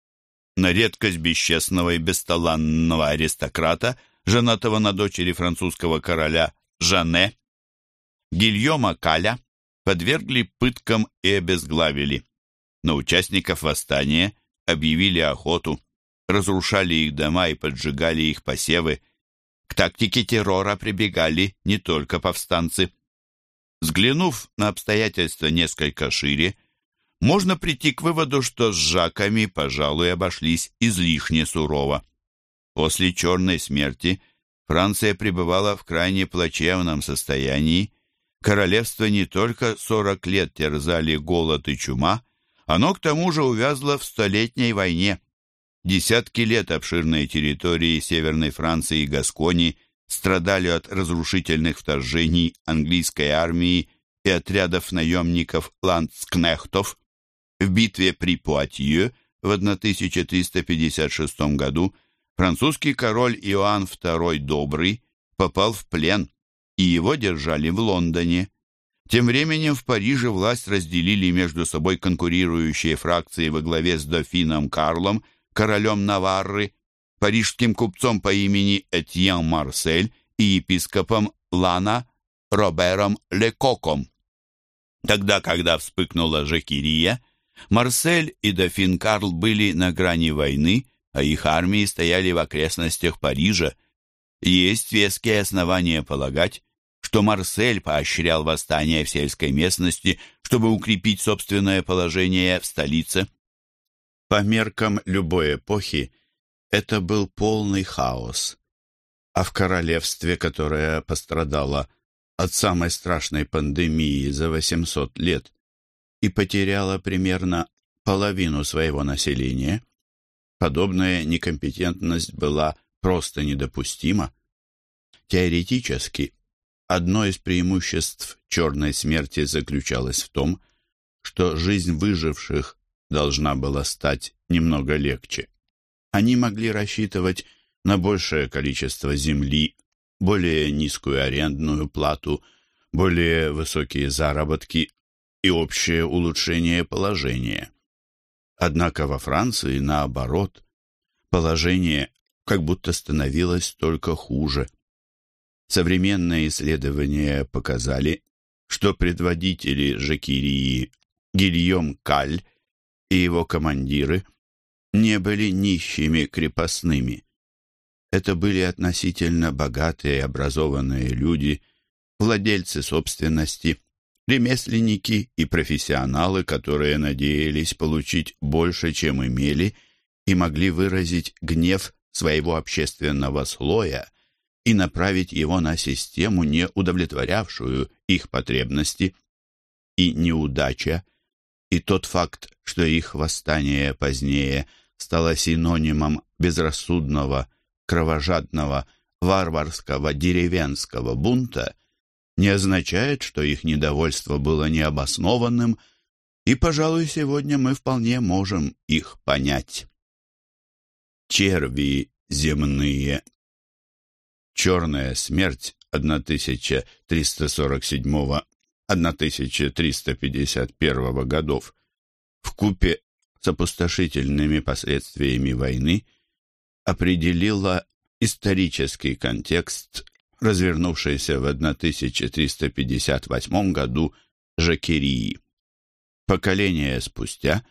S1: на редкость бесчестного и бесталанного аристократа, женатого на дочери французского короля Жане, Гильома Каля подвергли пыткам и обезглавили. На участников восстания объявили охоту, разрушали их дома и поджигали их посевы. К тактике террора прибегали не только повстанцы. Взглянув на обстоятельства несколько шире, можно прийти к выводу, что с Жаками, пожалуй, обошлись излишне сурово. После черной смерти Франция пребывала в крайне плачевном состоянии. Королевство не только 40 лет терзали голод и чума, оно к тому же увязло в Столетней войне. Десятки лет обширные территории Северной Франции и Гаскони страдали от разрушительных вторжений английской армии и отрядов наемников-ландскнехтов. В битве при Пуатье в 1356 году французский король Иоанн II Добрый попал в плен, и его держали в Лондоне. Тем временем в Париже власть разделили между собой конкурирующие фракции во главе с дофином Карлом, королем Наварры, парижским купцом по имени Этьен Марсель и епископом Лана Робером Лекоком. Тогда, когда вспыхнула Жакирия, Марсель и дофин Карл были на грани войны, а их армии стояли в окрестностях Парижа. Есть веские основания полагать, что Марсель поощрял восстание в сельской местности, чтобы укрепить собственное положение в столице. По меркам любой эпохи это был полный хаос. А в королевстве, которое пострадало от самой страшной пандемии за 800 лет и потеряло примерно половину своего населения, подобная некомпетентность была просто недопустима. Теоретически Одно из преимуществ черной смерти заключалось в том, что жизнь выживших должна была стать немного легче. Они могли рассчитывать на большее количество земли, более низкую арендную плату, более высокие заработки и общее улучшение положения. Однако во Франции, наоборот, Положение как будто становилось только хуже. Современные исследования показали, что предводители Жакирии Гильем Каль и его командиры не были нищими крепостными. Это были относительно богатые и образованные люди, владельцы собственности, ремесленники и профессионалы, которые надеялись получить больше, чем имели, и могли выразить гнев своего общественного слоя и направить его на систему, не удовлетворявшую их потребности. И неудача, и тот факт, что их восстание позднее стало синонимом безрассудного, кровожадного, варварского деревенского бунта, не означает, что их недовольство было необоснованным, и, пожалуй, сегодня мы вполне можем их понять черви земные. Черная смерть 1347-1351 годов в купе с опустошительными последствиями войны определила исторический контекст, развернувшийся в 1358 году Жакерии. Поколение спустя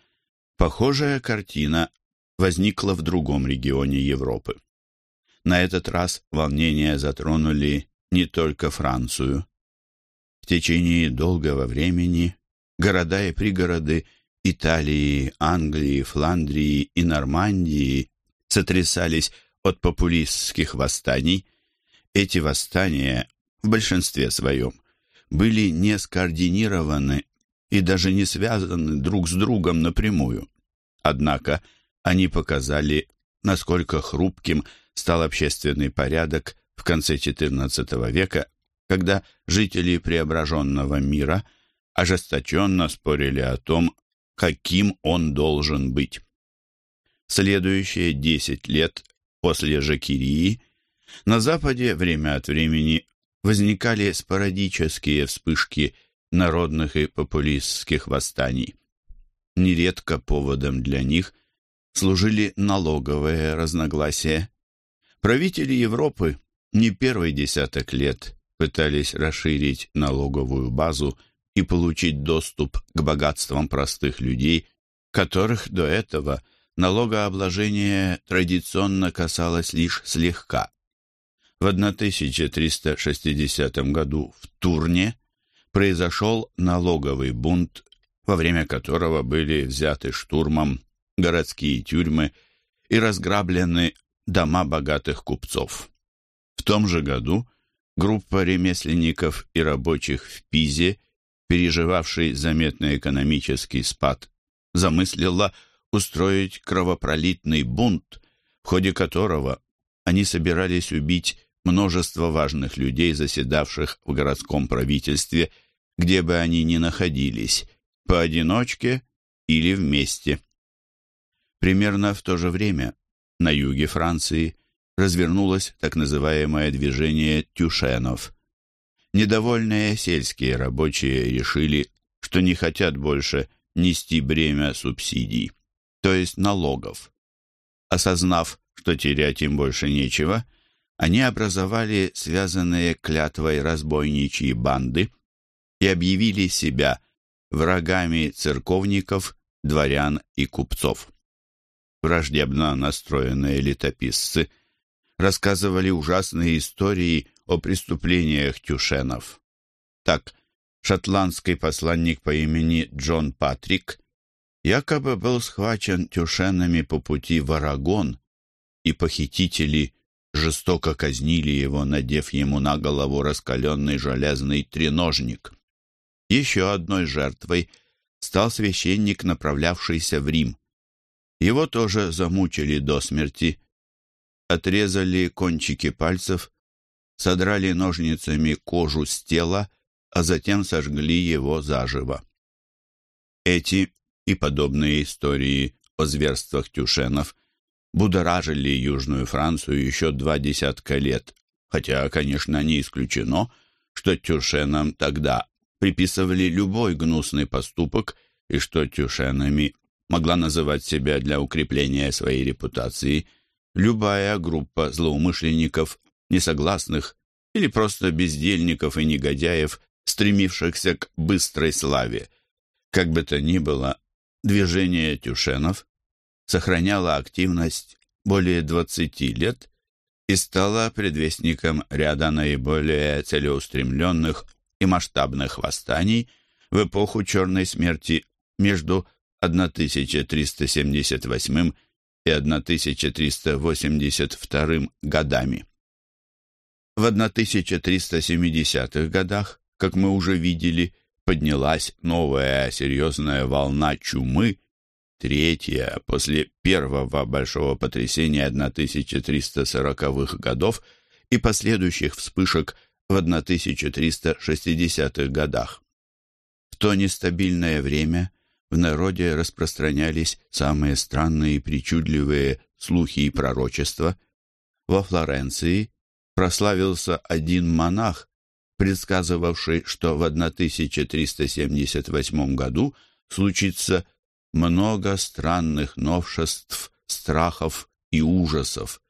S1: похожая картина возникла в другом регионе Европы. На этот раз волнения затронули не только Францию. В течение долгого времени города и пригороды Италии, Англии, Фландрии и Нормандии сотрясались от популистских восстаний. Эти восстания, в большинстве своем, были не скоординированы и даже не связаны друг с другом напрямую. Однако они показали, насколько хрупким стал общественный порядок в конце XIV века, когда жители преображенного мира ожесточенно спорили о том, каким он должен быть. Следующие десять лет после Жакирии на Западе время от времени возникали спорадические вспышки народных и популистских восстаний. Нередко поводом для них служили налоговые разногласия. Правители Европы не первый десяток лет пытались расширить налоговую базу и получить доступ к богатствам простых людей, которых до этого налогообложение традиционно касалось лишь слегка. В 1360 году в Турне произошел налоговый бунт, во время которого были взяты штурмом городские тюрьмы и разграблены дома богатых купцов. В том же году группа ремесленников и рабочих в Пизе, переживавшей заметный экономический спад, замыслила устроить кровопролитный бунт, в ходе которого они собирались убить множество важных людей, заседавших в городском правительстве, где бы они ни находились, поодиночке или вместе. Примерно в то же время на юге Франции развернулось так называемое движение тюшенов. Недовольные сельские рабочие решили, что не хотят больше нести бремя субсидий, то есть налогов. Осознав, что терять им больше нечего, они образовали связанные клятвой разбойничьи банды и объявили себя врагами церковников, дворян и купцов враждебно настроенные летописцы рассказывали ужасные истории о преступлениях тюшенов. Так, шотландский посланник по имени Джон Патрик якобы был схвачен тюшенами по пути в Арагон, и похитители жестоко казнили его, надев ему на голову раскаленный железный треножник. Еще одной жертвой стал священник, направлявшийся в Рим. Его тоже замучили до смерти, отрезали кончики пальцев, содрали ножницами кожу с тела, а затем сожгли его заживо. Эти и подобные истории о зверствах тюшенов будоражили Южную Францию еще два десятка лет, хотя, конечно, не исключено, что тюшенам тогда приписывали любой гнусный поступок и что тюшенами могла называть себя для укрепления своей репутации любая группа злоумышленников, несогласных или просто бездельников и негодяев, стремившихся к быстрой славе. Как бы то ни было, движение тюшенов сохраняло активность более 20 лет и стало предвестником ряда наиболее целеустремленных и масштабных восстаний в эпоху Черной смерти между 1378 и 1382 годами. В 1370-х годах, как мы уже видели, поднялась новая серьезная волна чумы, третья после первого большого потрясения 1340-х годов и последующих вспышек в 1360-х годах. В то нестабильное время в народе распространялись самые странные и причудливые слухи и пророчества. Во Флоренции прославился один монах, предсказывавший, что в 1378 году случится много странных новшеств, страхов и ужасов.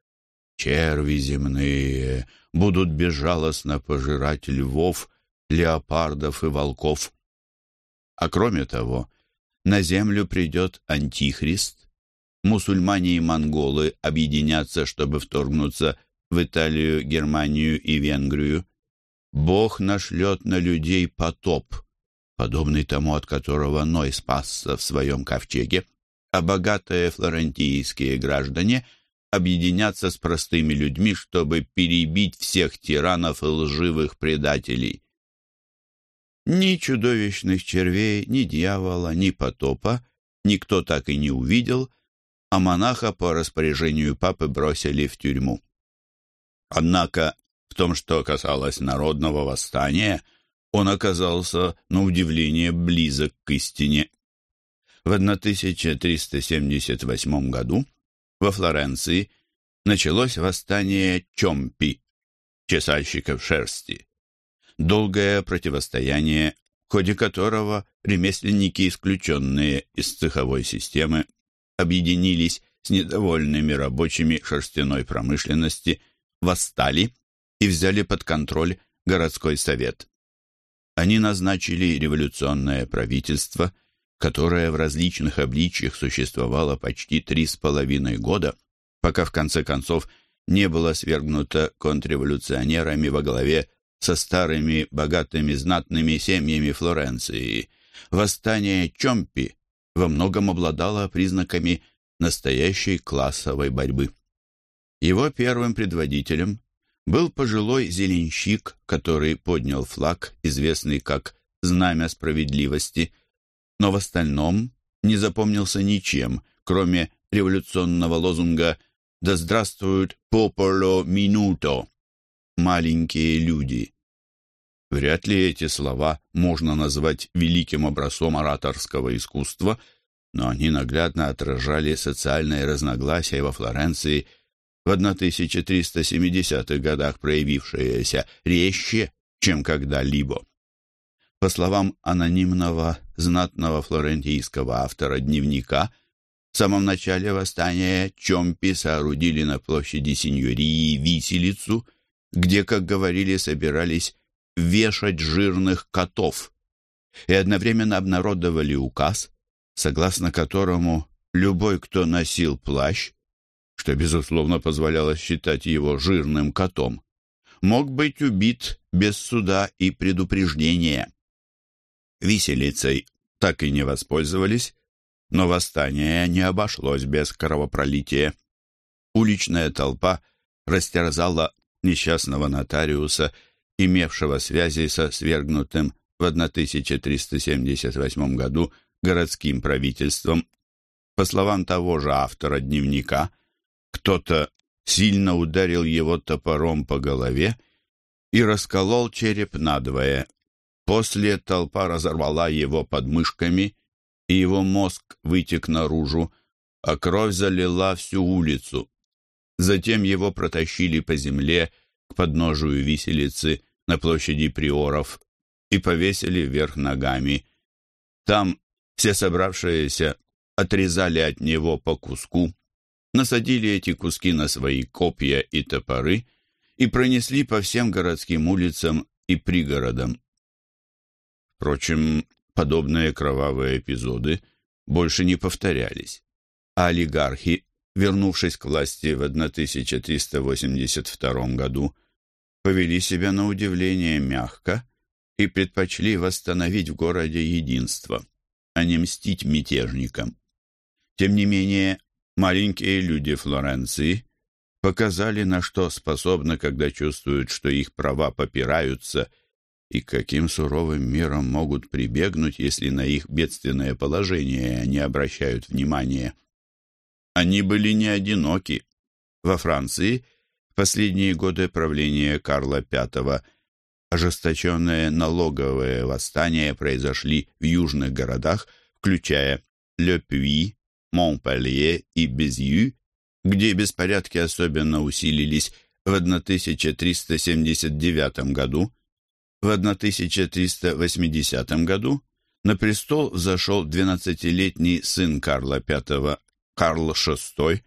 S1: Черви земные будут безжалостно пожирать львов, леопардов и волков. А кроме того, на землю придет Антихрист. Мусульмане и монголы объединятся, чтобы вторгнуться в Италию, Германию и Венгрию. Бог нашлет на людей потоп, подобный тому, от которого Ной спасся в своем ковчеге, а богатые флорентийские граждане объединятся с простыми людьми, чтобы перебить всех тиранов и лживых предателей. Ни чудовищных червей, ни дьявола, ни потопа никто так и не увидел, а монаха по распоряжению папы бросили в тюрьму. Однако в том, что касалось народного восстания, он оказался, на удивление, близок к истине. В 1378 году во Флоренции началось восстание Чомпи, чесальщиков шерсти. Долгое противостояние, в ходе которого ремесленники, исключенные из цеховой системы, объединились с недовольными рабочими шерстяной промышленности, восстали и взяли под контроль городской совет. Они назначили революционное правительство, которое в различных обличьях существовало почти три с половиной года, пока в конце концов не было свергнуто контрреволюционерами во главе со старыми богатыми знатными семьями Флоренции. Восстание Чомпи во многом обладало признаками настоящей классовой борьбы. Его первым предводителем был пожилой зеленщик, который поднял флаг, известный как «Знамя справедливости», но в остальном не запомнился ничем, кроме революционного лозунга «Да здравствует Пополо Минуто» — «Маленькие люди». Вряд ли эти слова можно назвать великим образцом ораторского искусства, но они наглядно отражали социальные разногласия во Флоренции – в 1370-х годах проявившееся резче, чем когда-либо. По словам анонимного знатного флорентийского автора дневника, в самом начале восстания Чомпи соорудили на площади Синьории виселицу, где, как говорили, собирались вешать жирных котов, и одновременно обнародовали указ, согласно которому любой, кто носил плащ, что, безусловно, позволяло считать его жирным котом, мог быть убит без суда и предупреждения. Виселицей так и не воспользовались, но восстание не обошлось без кровопролития. Уличная толпа растерзала несчастного нотариуса, имевшего связи со свергнутым в 1378 году городским правительством. По словам того же автора дневника, кто-то сильно ударил его топором по голове и расколол череп надвое. После толпа разорвала его подмышками, и его мозг вытек наружу, а кровь залила всю улицу. Затем его протащили по земле к подножию виселицы на площади приоров и повесили вверх ногами. Там все собравшиеся отрезали от него по куску, насадили эти куски на свои копья и топоры и пронесли по всем городским улицам и пригородам. Впрочем, подобные кровавые эпизоды больше не повторялись, а олигархи, вернувшись к власти в 1382 году, повели себя на удивление мягко и предпочли восстановить в городе единство, а не мстить мятежникам. Тем не менее, маленькие люди Флоренции показали, на что способны, когда чувствуют, что их права попираются, и каким суровым миром могут прибегнуть, если на их бедственное положение не обращают внимания. Они были не одиноки. Во Франции в последние годы правления Карла V ожесточенные налоговые восстания произошли в южных городах, включая Ле Пюи, Монпелье и Безью, где беспорядки особенно усилились в 1379 году. В 1380 году на престол взошел 12-летний сын Карла V, Карл VI,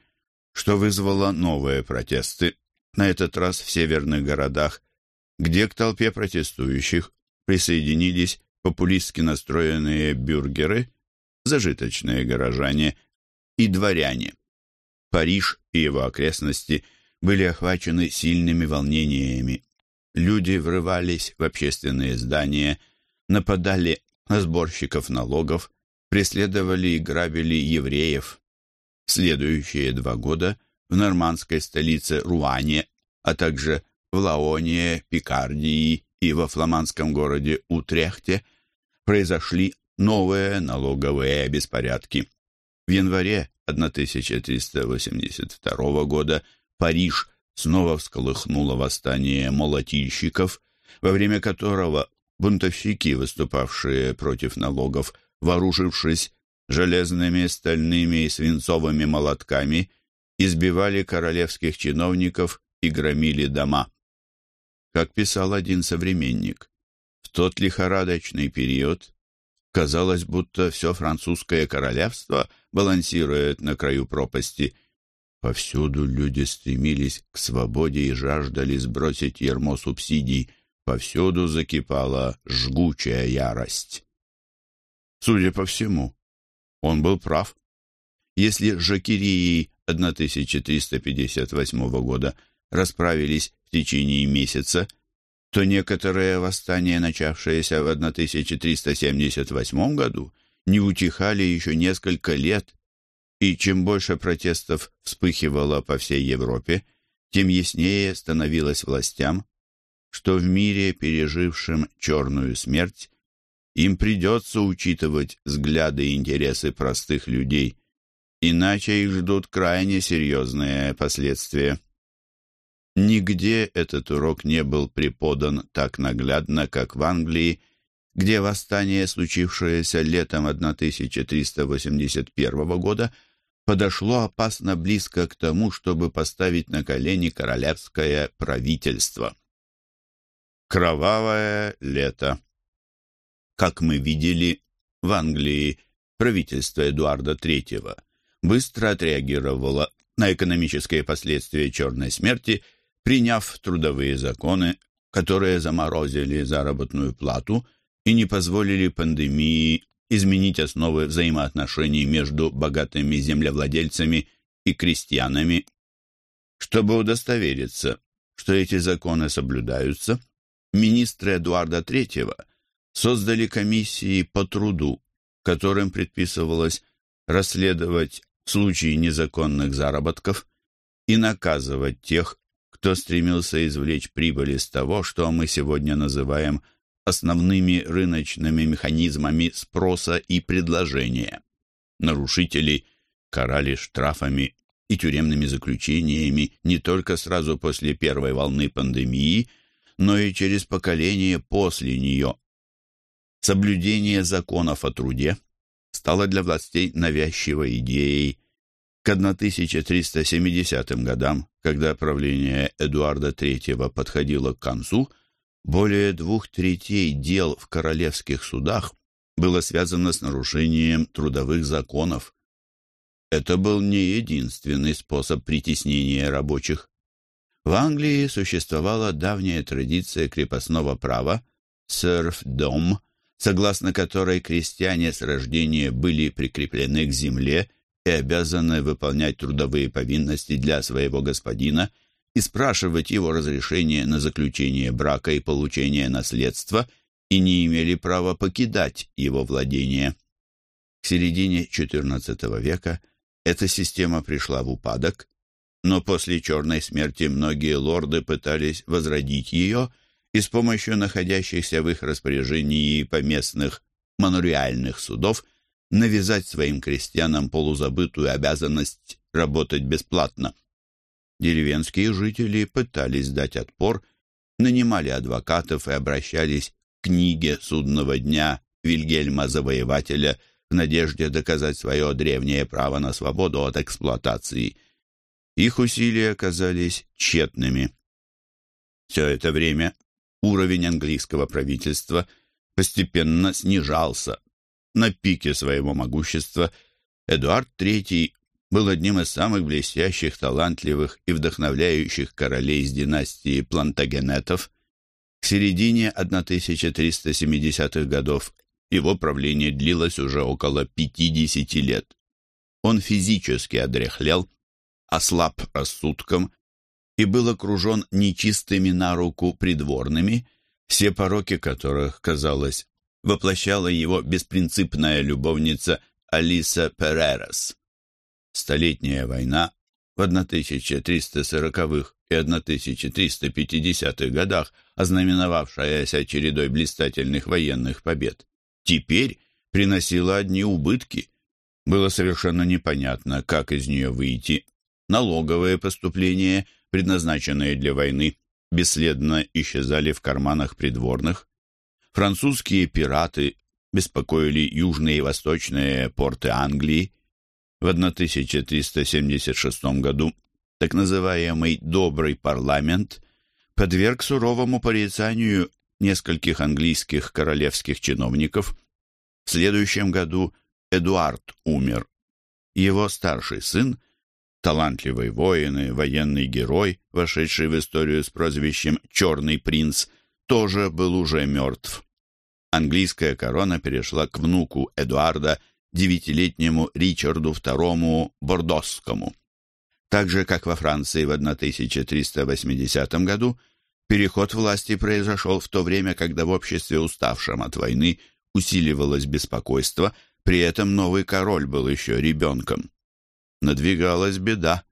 S1: что вызвало новые протесты, на этот раз в северных городах, где к толпе протестующих присоединились популистски настроенные бюргеры, зажиточные горожане и дворяне. Париж и его окрестности были охвачены сильными волнениями. Люди врывались в общественные здания, нападали на сборщиков налогов, преследовали и грабили евреев. Следующие два года в нормандской столице Руане, а также в Лаоне, Пикардии и во фламандском городе Утрехте произошли новые налоговые беспорядки. В январе 1382 года Париж снова всколыхнуло восстание молотильщиков, во время которого бунтовщики, выступавшие против налогов, вооружившись железными, стальными и свинцовыми молотками, избивали королевских чиновников и громили дома. Как писал один современник, в тот лихорадочный период казалось, будто все французское королевство балансирует на краю пропасти. Повсюду люди стремились к свободе и жаждали сбросить ермо субсидий. Повсюду закипала жгучая ярость. Судя по всему, он был прав. Если Жакирией 1358 года расправились в течение месяца, то некоторые восстания, начавшиеся в 1378 году, не утихали еще несколько лет, и чем больше протестов вспыхивало по всей Европе, тем яснее становилось властям, что в мире, пережившем черную смерть, им придется учитывать взгляды и интересы простых людей, иначе их ждут крайне серьезные последствия. Нигде этот урок не был преподан так наглядно, как в Англии, где восстание, случившееся летом 1381 года, подошло опасно близко к тому, чтобы поставить на колени королевское правительство. Кровавое лето. Как мы видели, в Англии правительство Эдуарда III быстро отреагировало на экономические последствия черной смерти – приняв трудовые законы, которые заморозили заработную плату и не позволили пандемии изменить основы взаимоотношений между богатыми землевладельцами и крестьянами. Чтобы удостовериться, что эти законы соблюдаются, министры Эдуарда III создали комиссии по труду, которым предписывалось расследовать случаи незаконных заработков и наказывать тех, кто стремился извлечь прибыль из того, что мы сегодня называем основными рыночными механизмами спроса и предложения. Нарушителей карали штрафами и тюремными заключениями не только сразу после первой волны пандемии, но и через поколение после нее. Соблюдение законов о труде стало для властей навязчивой идеей, к 1370 годам, когда правление Эдуарда III подходило к концу, более двух третей дел в королевских судах было связано с нарушением трудовых законов. это был не единственный способ притеснения рабочих. В Англии существовала давняя традиция крепостного права «серфдом», согласно которой крестьяне с рождения были прикреплены к земле и обязаны выполнять трудовые повинности для своего господина и спрашивать его разрешение на заключение брака и получение наследства и не имели права покидать его владение. К середине XIV века эта система пришла в упадок, но после черной смерти многие лорды пытались возродить ее и с помощью находящихся в их распоряжении поместных мануриальных судов навязать своим крестьянам полузабытую обязанность работать бесплатно. Деревенские жители пытались дать отпор, нанимали адвокатов и обращались к книге судного дня Вильгельма Завоевателя в надежде доказать свое древнее право на свободу от эксплуатации – их усилия оказались тщетными. Все это время уровень английского правительства постепенно снижался. На пике своего могущества Эдуард III был одним из самых блестящих, талантливых и вдохновляющих королей из династии Плантагенетов. К середине 1370-х годов его правление длилось уже около 50 лет. Он физически одряхлел, ослаб рассудком и был окружен нечистыми на руку придворными, все пороки которых, казалось, воплощала его беспринципная любовница Алиса Перерес. Столетняя война в 1340-х и 1350-х годах, ознаменовавшаяся чередой блистательных военных побед, теперь приносила одни убытки. Было совершенно непонятно, как из нее выйти налоговые поступления, предназначенные для войны, бесследно исчезали в карманах придворных. Французские пираты беспокоили южные и восточные порты Англии. В 1376 году так называемый «добрый парламент» подверг суровому порицанию нескольких английских королевских чиновников. В следующем году Эдуард умер. Его старший сын талантливый воин и военный герой, вошедший в историю с прозвищем «Черный принц», тоже был уже мертв. Английская корона перешла к внуку Эдуарда, девятилетнему Ричарду II Бордосскому. Так же, как во Франции в 1380 году, переход власти произошел в то время, когда в обществе, уставшем от войны, усиливалось беспокойство, при этом новый король был еще ребенком надвигалась беда.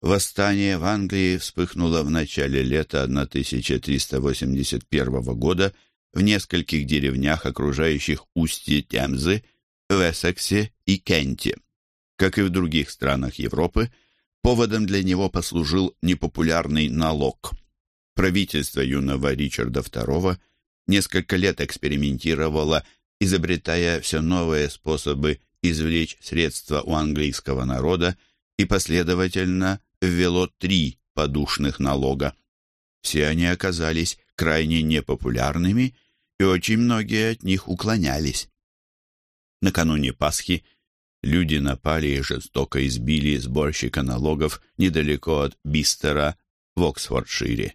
S1: Восстание в Англии вспыхнуло в начале лета 1381 года в нескольких деревнях, окружающих устье Темзы, в Эссексе и Кенте. Как и в других странах Европы, поводом для него послужил непопулярный налог. Правительство юного Ричарда II несколько лет экспериментировало, изобретая все новые способы извлечь средства у английского народа и последовательно ввело три подушных налога. Все они оказались крайне непопулярными, и очень многие от них уклонялись. Накануне Пасхи люди напали и жестоко избили сборщика налогов недалеко от Бистера в Оксфордшире.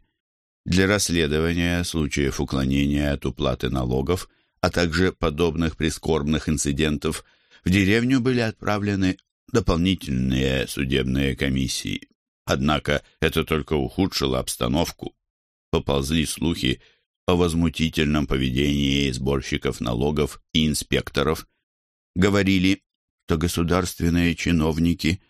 S1: Для расследования случаев уклонения от уплаты налогов, а также подобных прискорбных инцидентов – в деревню были отправлены дополнительные судебные комиссии. Однако это только ухудшило обстановку. Поползли слухи о возмутительном поведении сборщиков налогов и инспекторов. Говорили, что государственные чиновники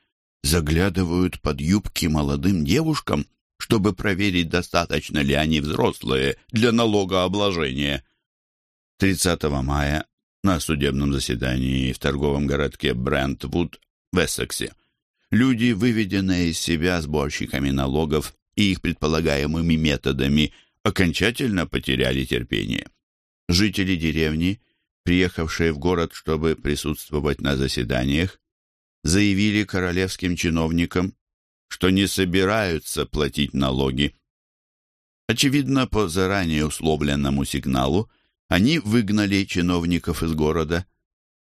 S1: заглядывают под юбки молодым девушкам, чтобы проверить, достаточно ли они взрослые для налогообложения. 30 мая на судебном заседании в торговом городке Брентвуд в Эссексе. Люди, выведенные из себя сборщиками налогов и их предполагаемыми методами, окончательно потеряли терпение. Жители деревни, приехавшие в город, чтобы присутствовать на заседаниях, заявили королевским чиновникам, что не собираются платить налоги. Очевидно, по заранее условленному сигналу, они выгнали чиновников из города.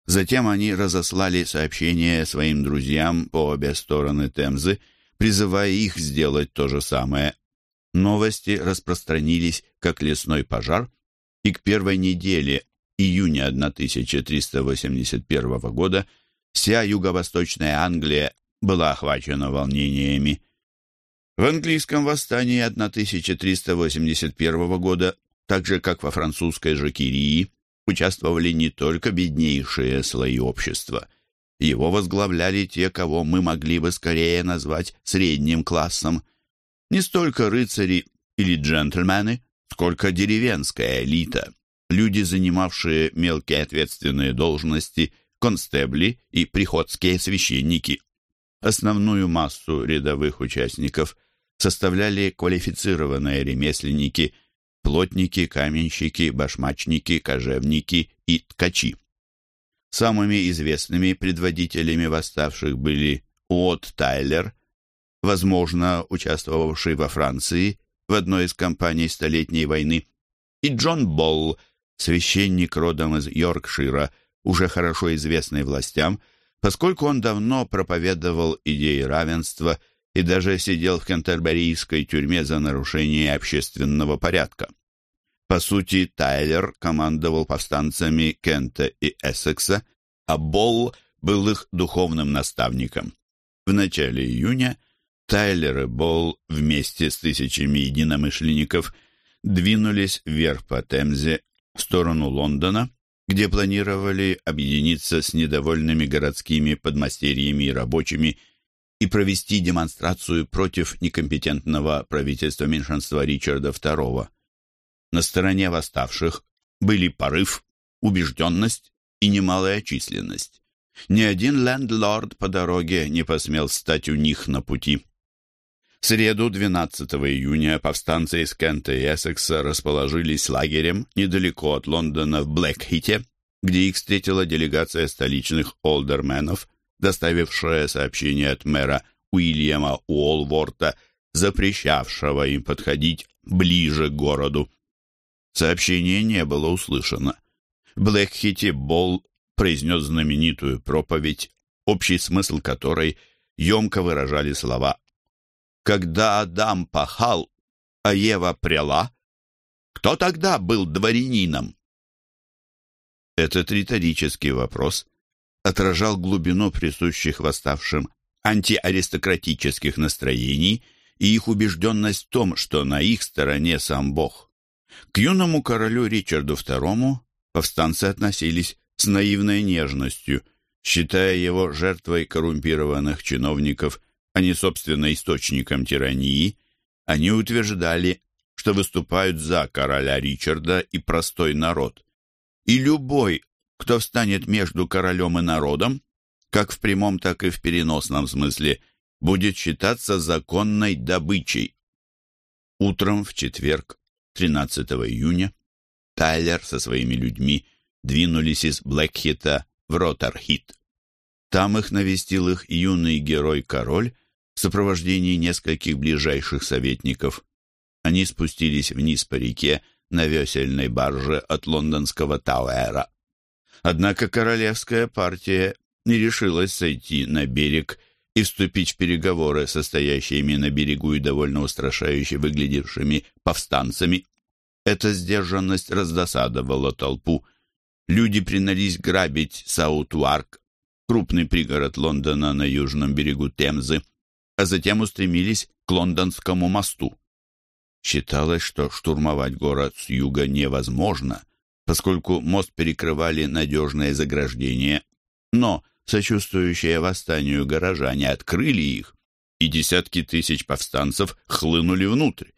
S1: Затем они разослали сообщения своим друзьям по обе стороны Темзы, призывая их сделать то же самое. Новости распространились как лесной пожар, и к первой неделе июня 1381 года вся юго-восточная Англия была охвачена волнениями. В английском восстании 1381 года, так же как во французской Жакирии, участвовали не только беднейшие слои общества. Его возглавляли те, кого мы могли бы скорее назвать средним классом. Не столько рыцари или джентльмены, сколько деревенская элита, люди, занимавшие мелкие ответственные должности, констебли и приходские священники. Основную массу рядовых участников составляли квалифицированные ремесленники – плотники, каменщики, башмачники, кожевники и ткачи. Самыми известными предводителями восставших были Уотт Тайлер, возможно, участвовавший во Франции в одной из кампаний Столетней войны, и Джон Болл, священник родом из Йоркшира, уже хорошо известный властям, поскольку он давно проповедовал идеи равенства и даже сидел в кентерберийской тюрьме за нарушение общественного порядка. По сути, Тайлер командовал повстанцами Кента и Эссекса, а Болл был их духовным наставником. В начале июня Тайлер и Болл вместе с тысячами единомышленников двинулись вверх по Темзе в сторону Лондона, где планировали объединиться с недовольными городскими подмастерьями и рабочими и провести демонстрацию против некомпетентного правительства меньшинства Ричарда II. На стороне восставших были порыв, убежденность и немалая численность. Ни один лендлорд по дороге не посмел встать у них на пути. В среду 12 июня повстанцы из Кента и Эссекса расположились лагерем недалеко от Лондона в Блэкхите, где их встретила делегация столичных олдерменов, доставившая сообщение от мэра Уильяма Уолворта, запрещавшего им подходить ближе к городу. Сообщение не было услышано. В Блэкхите Болл произнес знаменитую проповедь, общий смысл которой емко выражали слова «Когда Адам пахал, а Ева пряла, кто тогда был дворянином?» Этот риторический вопрос отражал глубину присущих восставшим антиаристократических настроений и их убежденность в том, что на их стороне сам Бог. К юному королю Ричарду II повстанцы относились с наивной нежностью, считая его жертвой коррумпированных чиновников, а не собственно источником тирании, они утверждали, что выступают за короля Ричарда и простой народ. И любой, кто встанет между королем и народом, как в прямом, так и в переносном смысле, будет считаться законной добычей. Утром в четверг 13 июня Тайлер со своими людьми двинулись из Блэкхита в Ротархит. Там их навестил их юный герой-король в сопровождении нескольких ближайших советников. Они спустились вниз по реке на весельной барже от лондонского Тауэра. Однако королевская партия не решилась сойти на берег и вступить в переговоры, состоящими на берегу и довольно устрашающе выглядевшими повстанцами. Эта сдержанность раздосадовала толпу. Люди принялись грабить Саутуарк, крупный пригород Лондона на южном берегу Темзы, а затем устремились к Лондонскому мосту. Считалось, что штурмовать город с юга невозможно, поскольку мост перекрывали надежные заграждения, но сочувствующие восстанию горожане открыли их, и десятки тысяч повстанцев хлынули внутрь.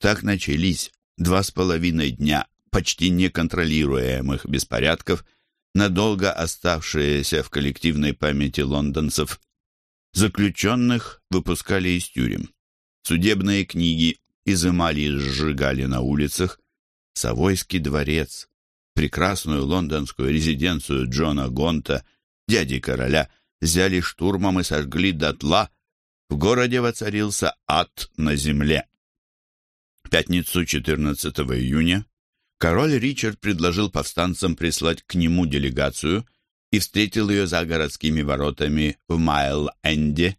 S1: Так начались два с половиной дня почти неконтролируемых беспорядков, надолго оставшиеся в коллективной памяти лондонцев. Заключенных выпускали из тюрем. Судебные книги изымали и сжигали на улицах. Савойский дворец, прекрасную лондонскую резиденцию Джона Гонта – дяди короля, взяли штурмом и сожгли дотла. В городе воцарился ад на земле. В пятницу 14 июня король Ричард предложил повстанцам прислать к нему делегацию и встретил ее за городскими воротами в Майл-Энде.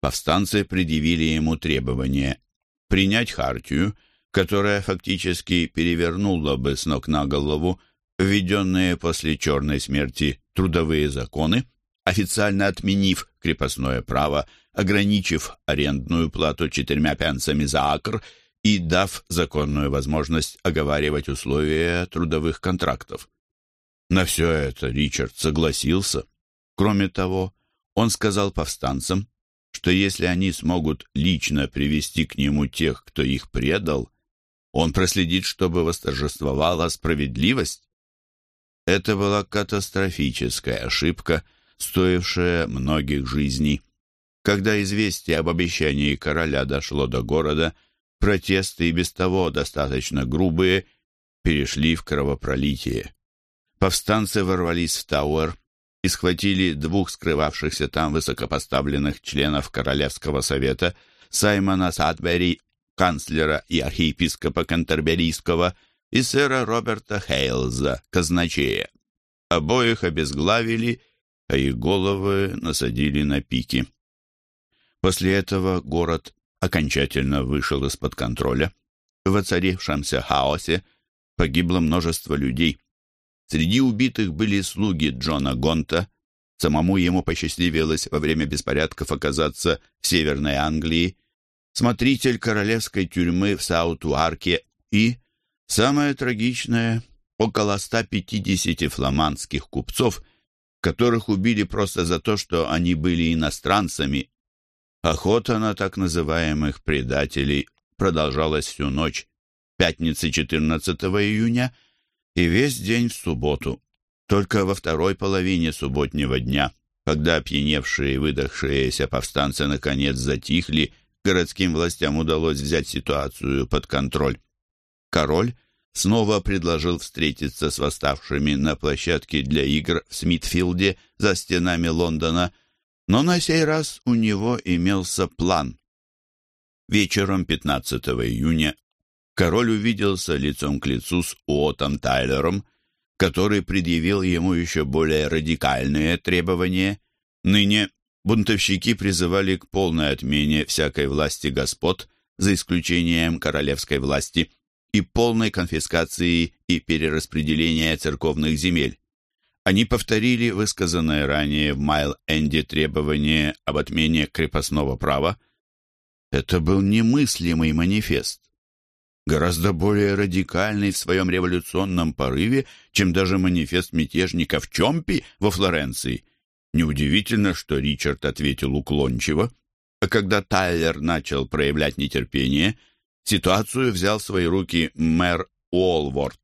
S1: Повстанцы предъявили ему требование принять хартию, которая фактически перевернула бы с ног на голову введенные после черной смерти трудовые законы, официально отменив крепостное право, ограничив арендную плату четырьмя пенсами за акр и дав законную возможность оговаривать условия трудовых контрактов. На все это Ричард согласился. Кроме того, он сказал повстанцам, что если они смогут лично привести к нему тех, кто их предал, он проследит, чтобы восторжествовала справедливость. Это была катастрофическая ошибка, стоившая многих жизней. Когда известие об обещании короля дошло до города, протесты и без того достаточно грубые перешли в кровопролитие. Повстанцы ворвались в Тауэр и схватили двух скрывавшихся там высокопоставленных членов Королевского совета Саймона Садбери, канцлера и архиепископа Кантерберийского, и сэра Роберта Хейлза, казначея. Обоих обезглавили, а их головы насадили на пики. После этого город окончательно вышел из-под контроля. В воцарившемся хаосе погибло множество людей. Среди убитых были слуги Джона Гонта. Самому ему посчастливилось во время беспорядков оказаться в Северной Англии, смотритель королевской тюрьмы в Саутуарке и, самое трагичное, около 150 фламандских купцов, которых убили просто за то, что они были иностранцами Охота на так называемых предателей продолжалась всю ночь, пятницы 14 июня и весь день в субботу. Только во второй половине субботнего дня, когда опьяневшие и выдохшиеся повстанцы наконец затихли, городским властям удалось взять ситуацию под контроль. Король снова предложил встретиться с восставшими на площадке для игр в Смитфилде за стенами Лондона – но на сей раз у него имелся план. Вечером 15 июня король увиделся лицом к лицу с Уотом Тайлером, который предъявил ему еще более радикальные требования. Ныне бунтовщики призывали к полной отмене всякой власти господ, за исключением королевской власти, и полной конфискации и перераспределения церковных земель. Они повторили высказанное ранее в Майл-Энде требование об отмене крепостного права. Это был немыслимый манифест, гораздо более радикальный в своем революционном порыве, чем даже манифест мятежников Чомпи во Флоренции. Неудивительно, что Ричард ответил уклончиво, а когда Тайлер начал проявлять нетерпение, ситуацию взял в свои руки мэр Уолворд.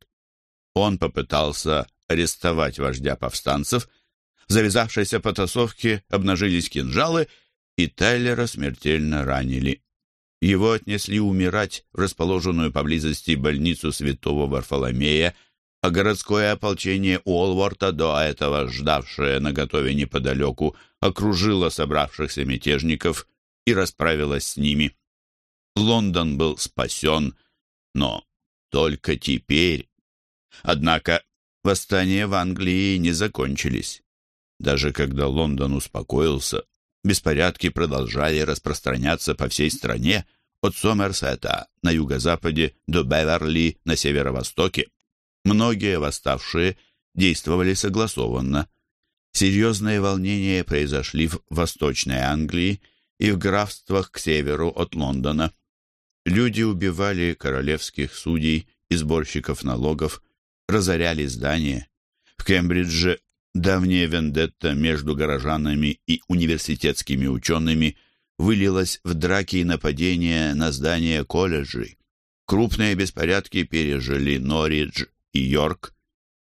S1: Он попытался арестовать вождя повстанцев. В завязавшейся потасовке обнажились кинжалы, и Тайлера смертельно ранили. Его отнесли умирать в расположенную поблизости больницу святого Варфоломея, а городское ополчение Уолворта, до этого ждавшее наготове неподалеку, окружило собравшихся мятежников и расправилось с ними. Лондон был спасен, но только теперь. Однако Восстания в Англии не закончились. Даже когда Лондон успокоился, беспорядки продолжали распространяться по всей стране, от Сомерсета на юго-западе до Беверли на северо-востоке. Многие восставшие действовали согласованно. Серьезные волнения произошли в Восточной Англии и в графствах к северу от Лондона. Люди убивали королевских судей и сборщиков налогов, разоряли здания. В Кембридже давняя вендетта между горожанами и университетскими учеными вылилась в драки и нападения на здания колледжей. Крупные беспорядки пережили Норридж и Йорк.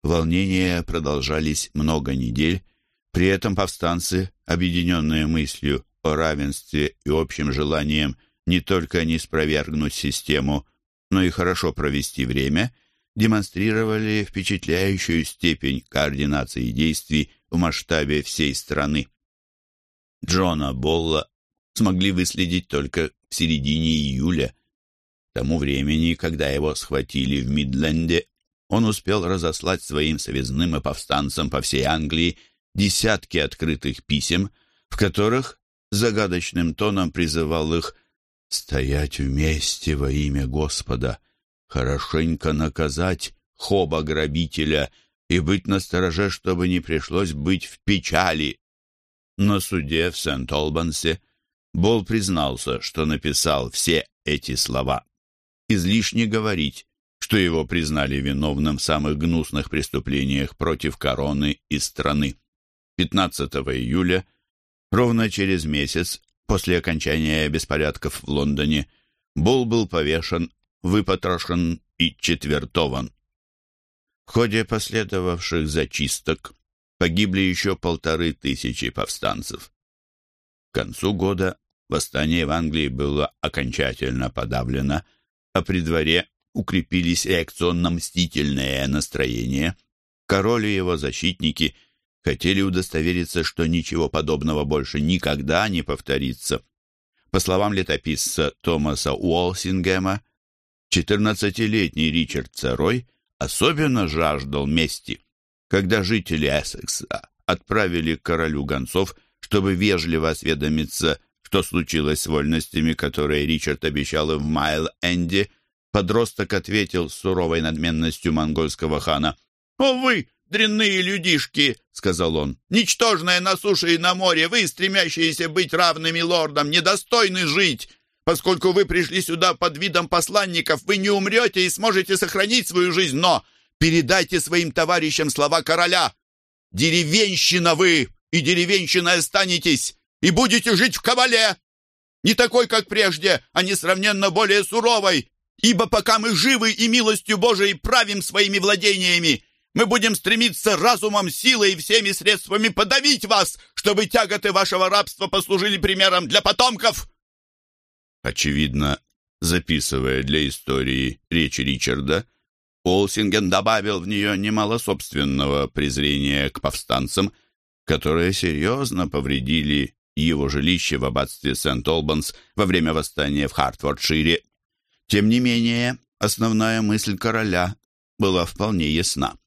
S1: Волнения продолжались много недель. При этом повстанцы, объединенные мыслью о равенстве и общим желанием не только не спровергнуть систему, но и хорошо провести время, демонстрировали впечатляющую степень координации действий в масштабе всей страны. Джона Болла смогли выследить только в середине июля. Тому времени, когда его схватили в Мидленде, он успел разослать своим связным и повстанцам по всей Англии десятки открытых писем, в которых загадочным тоном призывал их стоять вместе во имя Господа, хорошенько наказать хоба-грабителя и быть настороже, чтобы не пришлось быть в печали. На суде в Сент-Олбансе Бол признался, что написал все эти слова. Излишне говорить, что его признали виновным в самых гнусных преступлениях против короны и страны. 15 июля, ровно через месяц после окончания беспорядков в Лондоне, Бол был повешен, выпотрошен и четвертован. В ходе последовавших зачисток погибли еще полторы тысячи повстанцев. К концу года восстание в Англии было окончательно подавлено, а при дворе укрепились реакционно-мстительные настроения. Король и его защитники хотели удостовериться, что ничего подобного больше никогда не повторится. По словам летописца Томаса Уолсингема, 14-летний Ричард Царой особенно жаждал мести. Когда жители Эссекса отправили к королю гонцов, чтобы вежливо осведомиться, что случилось с вольностями, которые Ричард обещал им в Майл-Энде, Подросток ответил с суровой надменностью монгольского хана. «О вы, дрянные людишки!» — сказал он. «Ничтожные на суше и на море, вы, стремящиеся быть равными лордам, недостойны жить! Поскольку вы пришли сюда под видом посланников, вы не умрете и сможете сохранить свою жизнь, но передайте своим товарищам слова короля. Деревенщина вы, и деревенщиной останетесь, и будете жить в кабале! Не такой, как прежде, а несравненно более суровой, Ибо пока мы живы и милостью Божией правим своими владениями, мы будем стремиться разумом, силой и всеми средствами подавить вас, чтобы тяготы вашего рабства послужили примером для потомков!» Очевидно, записывая для истории речь Ричарда, Олсинген добавил в нее немало собственного презрения к повстанцам, которые серьезно повредили его жилище в аббатстве Сент-Олбанс во время восстания в Хартфордшире тем не менее, основная мысль короля была вполне ясна.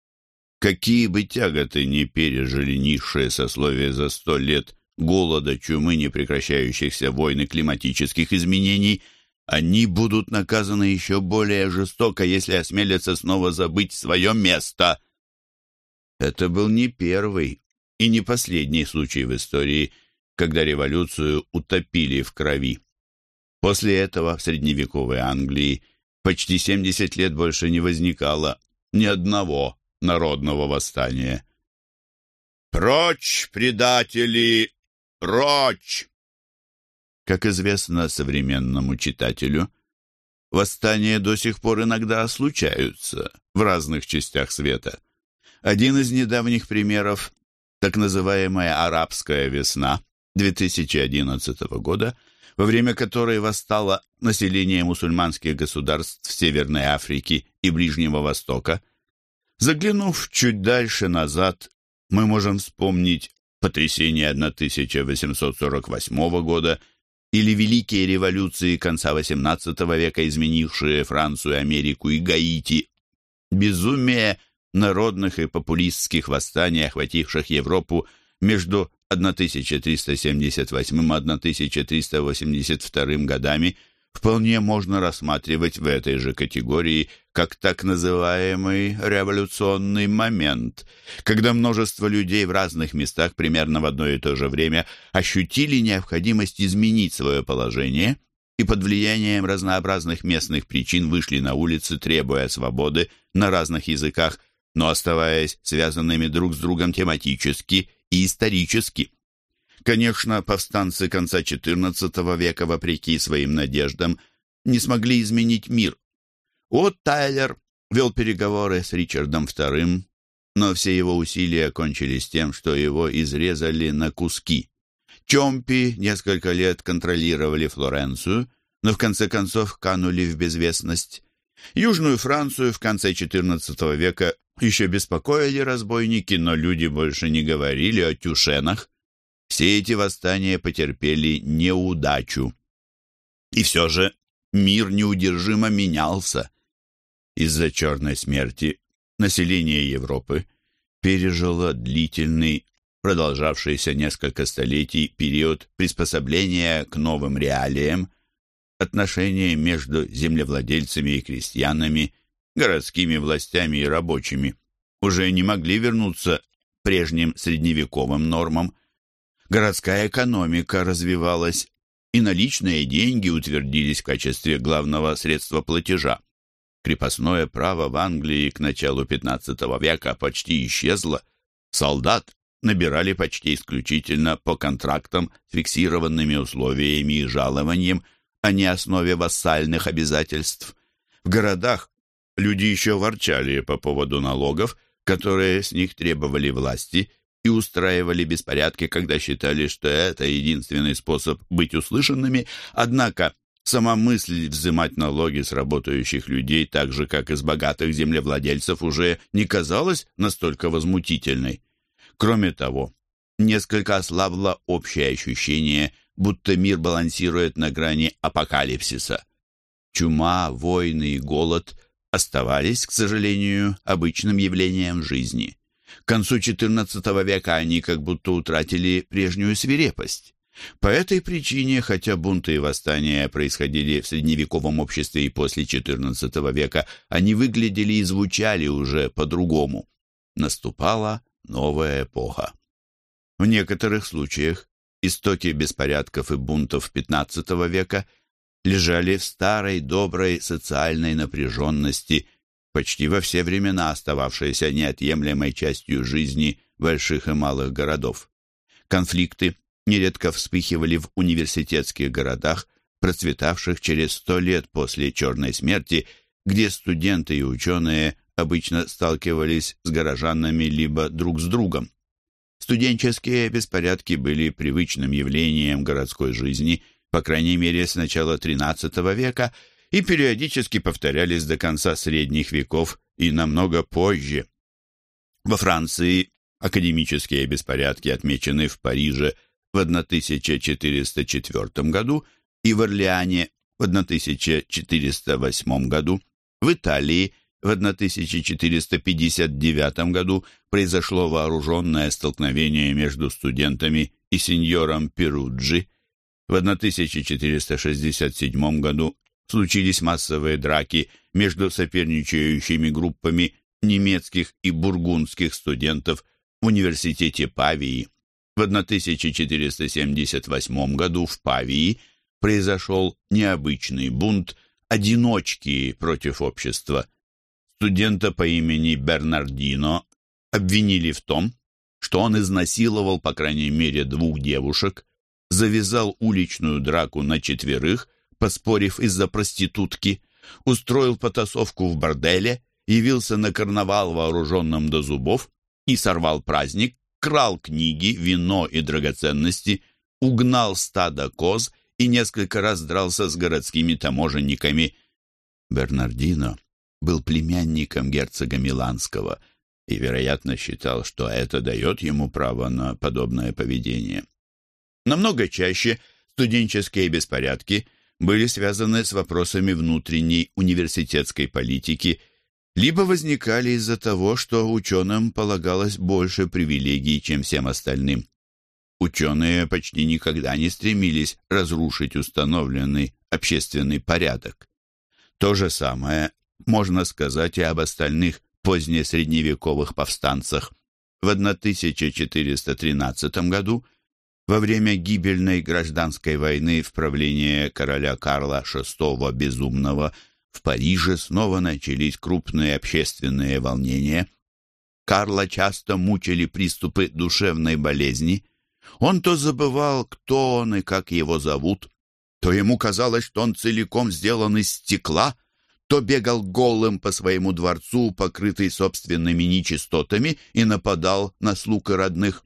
S1: Какие бы тяготы ни пережили низшие сословия за сто лет голода, чумы, непрекращающихся войн и климатических изменений, они будут наказаны еще более жестоко, если осмелятся снова забыть свое место. Это был не первый и не последний случай в истории, когда революцию утопили в крови. После этого в средневековой Англии почти 70 лет больше не возникало ни одного народного восстания. «Прочь, предатели! Прочь!» Как известно современному читателю, восстания до сих пор иногда случаются в разных частях света. Один из недавних примеров – так называемая «арабская весна» 2011 года – во время которой восстало население мусульманских государств Северной Африки и Ближнего Востока. Заглянув чуть дальше назад, мы можем вспомнить потрясение 1848 года или великие революции конца XVIII века, изменившие Францию, Америку и Гаити. Безумие народных и популистских восстаний, охвативших Европу между 1378-1382 годами вполне можно рассматривать в этой же категории как так называемый революционный момент, когда множество людей в разных местах примерно в одно и то же время ощутили необходимость изменить свое положение и под влиянием разнообразных местных причин вышли на улицы, требуя свободы на разных языках, но оставаясь связанными друг с другом тематически и исторически. Конечно, повстанцы конца XIV века, вопреки своим надеждам, не смогли изменить мир. Вот Тайлер вел переговоры с Ричардом II, но все его усилия кончились тем, что его изрезали на куски. Чомпи несколько лет контролировали Флоренцию, но в конце концов канули в безвестность. Южную Францию в конце XIV века еще беспокоили разбойники, но люди больше не говорили о тюшенах. Все эти восстания потерпели неудачу. И все же мир неудержимо менялся. Из-за черной смерти население Европы пережило длительный, продолжавшийся несколько столетий период приспособления к новым реалиям, отношения между землевладельцами и крестьянами, городскими властями и рабочими уже не могли вернуться прежним средневековым нормам. Городская экономика развивалась, и наличные деньги утвердились в качестве главного средства платежа. Крепостное право в Англии к началу XV века почти исчезло. Солдат набирали почти исключительно по контрактам с фиксированными условиями и жалованием, а не основе вассальных обязательств. В городах люди еще ворчали по поводу налогов, которые с них требовали власти, и устраивали беспорядки, когда считали, что это единственный способ быть услышанными, однако сама мысль взимать налоги с работающих людей, так же, как и с богатых землевладельцев, уже не казалась настолько возмутительной. Кроме того, несколько ослабло общее ощущение, будто мир балансирует на грани апокалипсиса. Чума, войны и голод оставались, к сожалению, обычным явлением жизни. К концу XIV века они как будто утратили прежнюю свирепость. По этой причине, хотя бунты и восстания происходили в средневековом обществе и после XIV века, они выглядели и звучали уже по-другому. Наступала новая эпоха. В некоторых случаях истоки беспорядков и бунтов XV века лежали в старой доброй социальной напряженности, почти во все времена остававшейся неотъемлемой частью жизни больших и малых городов. Конфликты нередко вспыхивали в университетских городах, процветавших через сто лет после Черной смерти, где студенты и ученые обычно сталкивались с горожанами либо друг с другом. Студенческие беспорядки были привычным явлением городской жизни, по крайней мере, с начала XIII века, и периодически повторялись до конца средних веков и намного позже. Во Франции академические беспорядки отмечены в Париже в 1404 году и в Орлеане в 1408 году, в Италии в 1459 году произошло вооруженное столкновение между студентами и сеньором Перуджи. В 1467 году случились массовые драки между соперничающими группами немецких и бургундских студентов в университете Павии. В 1478 году в Павии произошел необычный бунт одиночки против общества – Студента по имени Бернардино обвинили в том, что он изнасиловал по крайней мере двух девушек, завязал уличную драку на четверых, поспорив из-за проститутки, устроил потасовку в борделе, явился на карнавал вооруженным до зубов и сорвал праздник, крал книги, вино и драгоценности, угнал стадо коз и несколько раз дрался с городскими таможенниками. Бернардино был племянником герцога Миланского и, вероятно, считал, что это дает ему право на подобное поведение. Намного чаще студенческие беспорядки были связаны с вопросами внутренней университетской политики, либо возникали из-за того, что ученым полагалось больше привилегий, чем всем остальным. Ученые почти никогда не стремились разрушить установленный общественный порядок. То же самое можно сказать и об остальных позднесредневековых повстанцах. В 1413 году, во время гибельной гражданской войны в правлении короля Карла VI Безумного, в Париже снова начались крупные общественные волнения. Карла часто мучили приступы душевной болезни. Он то забывал, кто он и как его зовут, то ему казалось, что он целиком сделан из стекла — то бегал голым по своему дворцу, покрытый собственными нечистотами, и нападал на слуг и родных.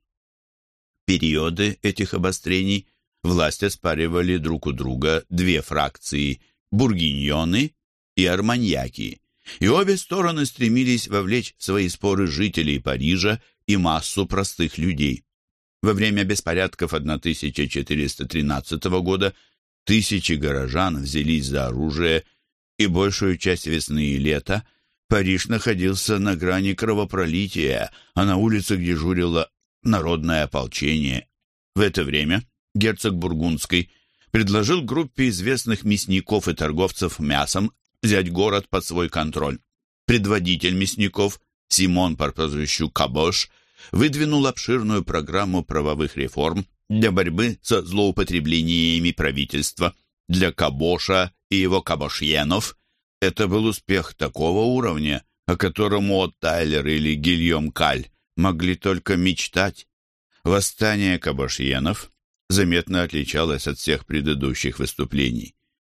S1: Периоды этих обострений власть оспаривали друг у друга две фракции – бургиньоны и арманьяки, и обе стороны стремились вовлечь в свои споры жителей Парижа и массу простых людей. Во время беспорядков 1413 года тысячи горожан взялись за оружие – и большую часть весны и лета Париж находился на грани кровопролития, а на улицах дежурило народное ополчение. В это время герцог Бургундский предложил группе известных мясников и торговцев мясом взять город под свой контроль. Предводитель мясников Симон по прозвищу Кабош выдвинул обширную программу правовых реформ для борьбы со злоупотреблениями правительства. Для Кабоша и его кабошьенов это был успех такого уровня, о котором От Тайлер или Гильем Каль могли только мечтать. Восстание кабошьенов заметно отличалось от всех предыдущих выступлений.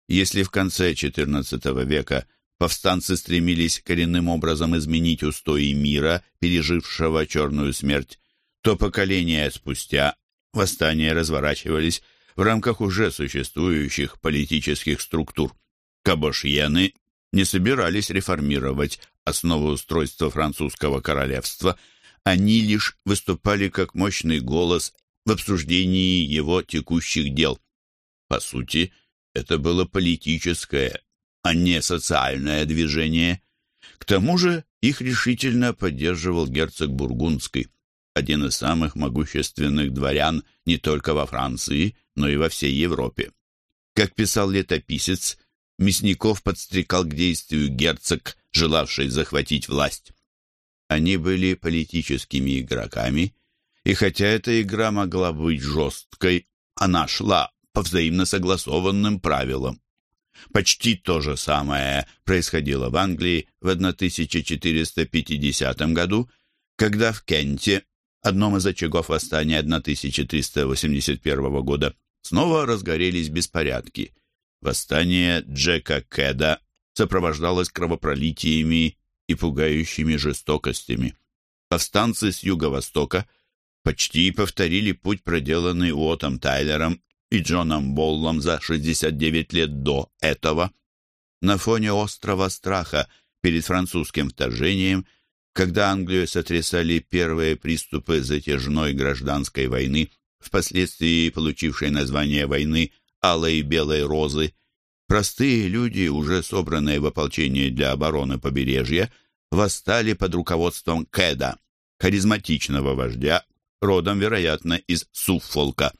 S1: Если в конце XIV века повстанцы стремились коренным образом изменить устои мира, пережившего черную смерть, то поколения спустя восстания разворачивались в рамках уже существующих политических структур. Кабошьены не собирались реформировать основы устройства французского королевства, они лишь выступали как мощный голос в обсуждении его текущих дел. По сути, это было политическое, а не социальное движение. К тому же их решительно поддерживал герцог Бургундский, один из самых могущественных дворян не только во Франции, но и во всей Европе. Как писал летописец, Мясников подстрекал к действию герцог, желавший захватить власть. Они были политическими игроками, и хотя эта игра могла быть жесткой, она шла по взаимно согласованным правилам. Почти то же самое происходило в Англии в 1450 году, когда в Кенте, одном из очагов восстания 1381 года, снова разгорелись беспорядки. Восстание Джека Кэда сопровождалось кровопролитиями и пугающими жестокостями. Повстанцы с юго-востока почти повторили путь, проделанный Уотом Тайлером и Джоном Боллом за 69 лет до этого. На фоне острого страха перед французским вторжением, когда Англию сотрясали первые приступы затяжной гражданской войны, впоследствии получившей название войны «Алой и белой розы», простые люди, уже собранные в ополчение для обороны побережья, восстали под руководством Кэда, харизматичного вождя, родом, вероятно, из Суффолка.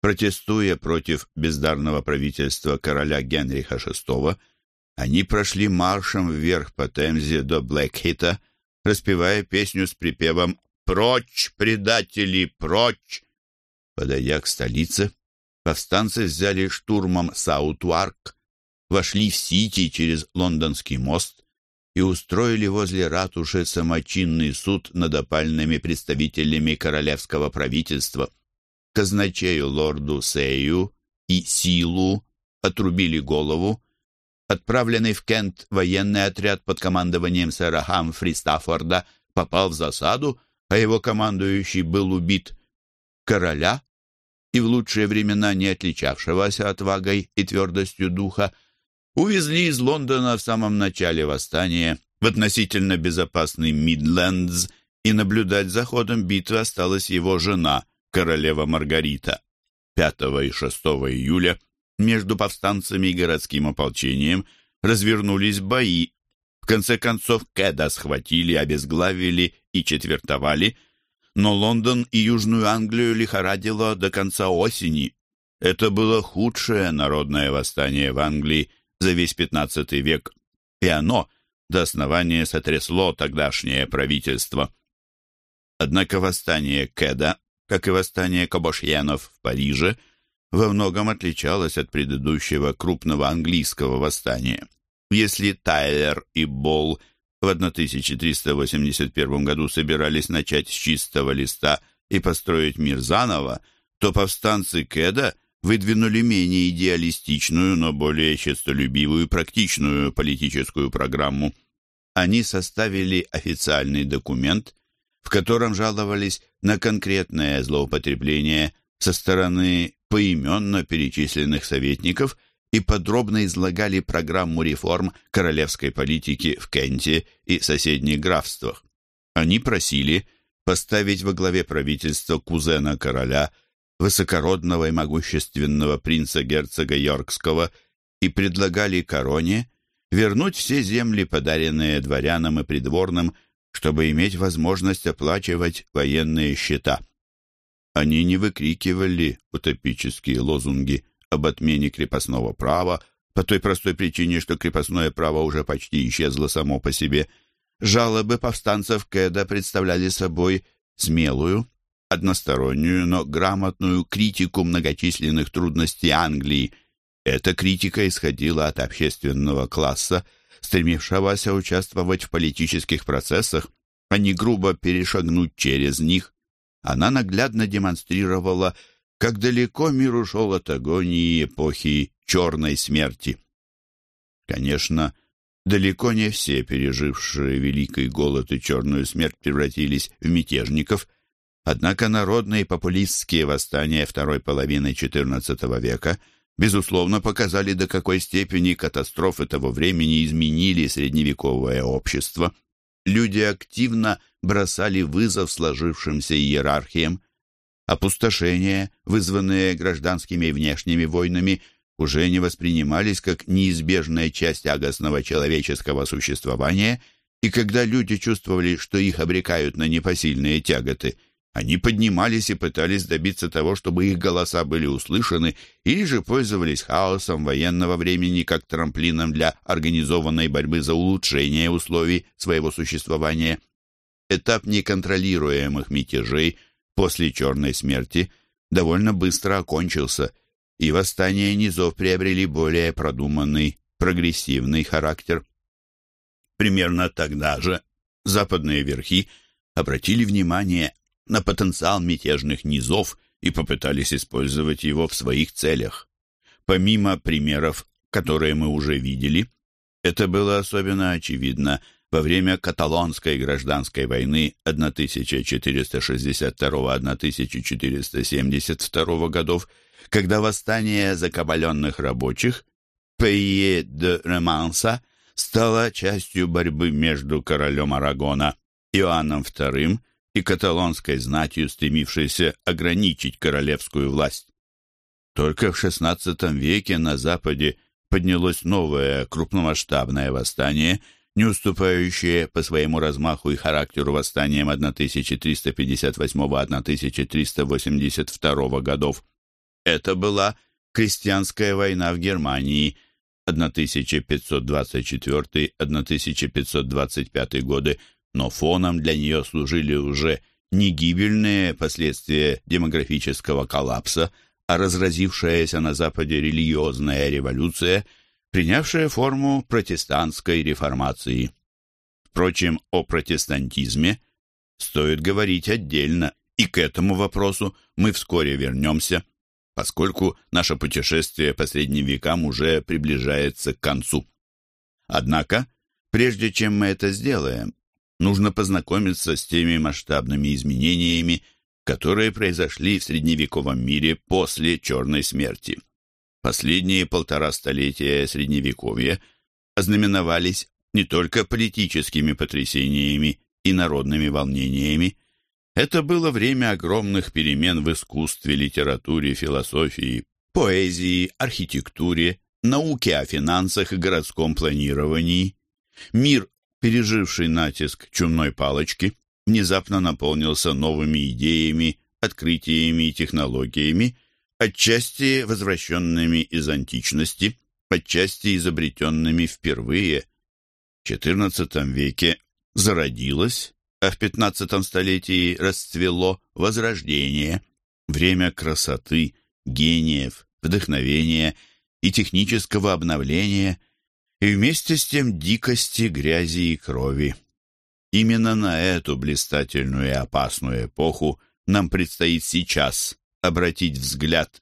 S1: Протестуя против бездарного правительства короля Генриха VI, они прошли маршем вверх по Темзе до Блэкхита, распевая песню с припевом «Прочь, предатели, прочь!». Подойдя к столице, повстанцы взяли штурмом Саутуарк, вошли в Сити через Лондонский мост и устроили возле ратуши самочинный суд над опальными представителями королевского правительства. Казначею лорду Сею и Силу отрубили голову. Отправленный в Кент военный отряд под командованием сэра Хамфри Стаффорда попал в засаду, а его командующий был убит. Короля и в лучшие времена не отличавшегося отвагой и твердостью духа, увезли из Лондона в самом начале восстания в относительно безопасный Мидлендс, и наблюдать за ходом битвы осталась его жена, королева Маргарита. 5 и 6 июля между повстанцами и городским ополчением развернулись бои. В конце концов Кэда схватили, обезглавили и четвертовали, но Лондон и Южную Англию лихорадило до конца осени. Это было худшее народное восстание в Англии за весь XV век, и оно до основания сотрясло тогдашнее правительство. Однако восстание Кеда, как и восстание Кабошьянов в Париже, во многом отличалось от предыдущего крупного английского восстания. Если Тайлер и Болл в 1381 году собирались начать с чистого листа и построить мир заново, то повстанцы Кеда выдвинули менее идеалистичную, но более честолюбивую практичную политическую программу. Они составили официальный документ, в котором жаловались на конкретное злоупотребление со стороны поименно перечисленных советников и подробно излагали программу реформ королевской политики в Кенте и соседних графствах. Они просили поставить во главе правительства кузена короля – высокородного и могущественного принца-герцога Йоркского и предлагали короне вернуть все земли, подаренные дворянам и придворным, чтобы иметь возможность оплачивать военные счета. Они не выкрикивали утопические лозунги об отмене крепостного права, по той простой причине, что крепостное право уже почти исчезло само по себе. Жалобы повстанцев Кэда представляли собой смелую, одностороннюю, но грамотную критику многочисленных трудностей Англии. Эта критика исходила от общественного класса, стремившегося участвовать в политических процессах, а не грубо перешагнуть через них. Она наглядно демонстрировала, как далеко мир ушел от агонии эпохи черной смерти. Конечно, далеко не все, пережившие Великий голод и черную смерть, превратились в мятежников, однако народные популистские восстания второй половины XIV века безусловно показали, до какой степени катастрофы того времени изменили средневековое общество. Люди активно бросали вызов сложившимся иерархиям, Опустошения, вызванные гражданскими и внешними войнами, уже не воспринимались как неизбежная часть агостного человеческого существования, и когда люди чувствовали, что их обрекают на непосильные тяготы, они поднимались и пытались добиться того, чтобы их голоса были услышаны, или же пользовались хаосом военного времени как трамплином для организованной борьбы за улучшение условий своего существования. Этап неконтролируемых мятежей – после Черной смерти довольно быстро окончился, и восстания низов приобрели более продуманный, прогрессивный характер. Примерно тогда же западные верхи обратили внимание на потенциал мятежных низов и попытались использовать его в своих целях. Помимо примеров, которые мы уже видели, это было особенно очевидно – во время каталонской гражданской войны 1462-1472 годов, когда восстание закабаленных рабочих Пейе де Реманса стало частью борьбы между королем Арагона Иоанном II и каталонской знатью, стремившейся ограничить королевскую власть. Только в XVI веке на Западе поднялось новое крупномасштабное восстание – не уступающее по своему размаху и характеру восстаниям 1358-1382 годов. Это была крестьянская война в Германии 1524-1525 годы, но фоном для нее служили уже не гибельные последствия демографического коллапса, а разразившаяся на Западе религиозная революция – принявшая форму протестантской реформации. Впрочем, о протестантизме стоит говорить отдельно, и к этому вопросу мы вскоре вернемся, поскольку наше путешествие по средним векам уже приближается к концу. Однако, прежде чем мы это сделаем, нужно познакомиться с теми масштабными изменениями, которые произошли в средневековом мире после Черной смерти. Последние полтора столетия Средневековья ознаменовались не только политическими потрясениями и народными волнениями. Это было время огромных перемен в искусстве, литературе, философии, поэзии, архитектуре, науке о финансах и городском планировании. Мир, переживший натиск чумной палочки, внезапно наполнился новыми идеями, открытиями и технологиями, отчасти возвращенными из античности, отчасти изобретенными впервые. В XIV веке зародилось, а в XV столетии расцвело возрождение, время красоты, гениев, вдохновения и технического обновления, и вместе с тем дикости, грязи и крови. Именно на эту блистательную и опасную эпоху нам предстоит сейчас обратить взгляд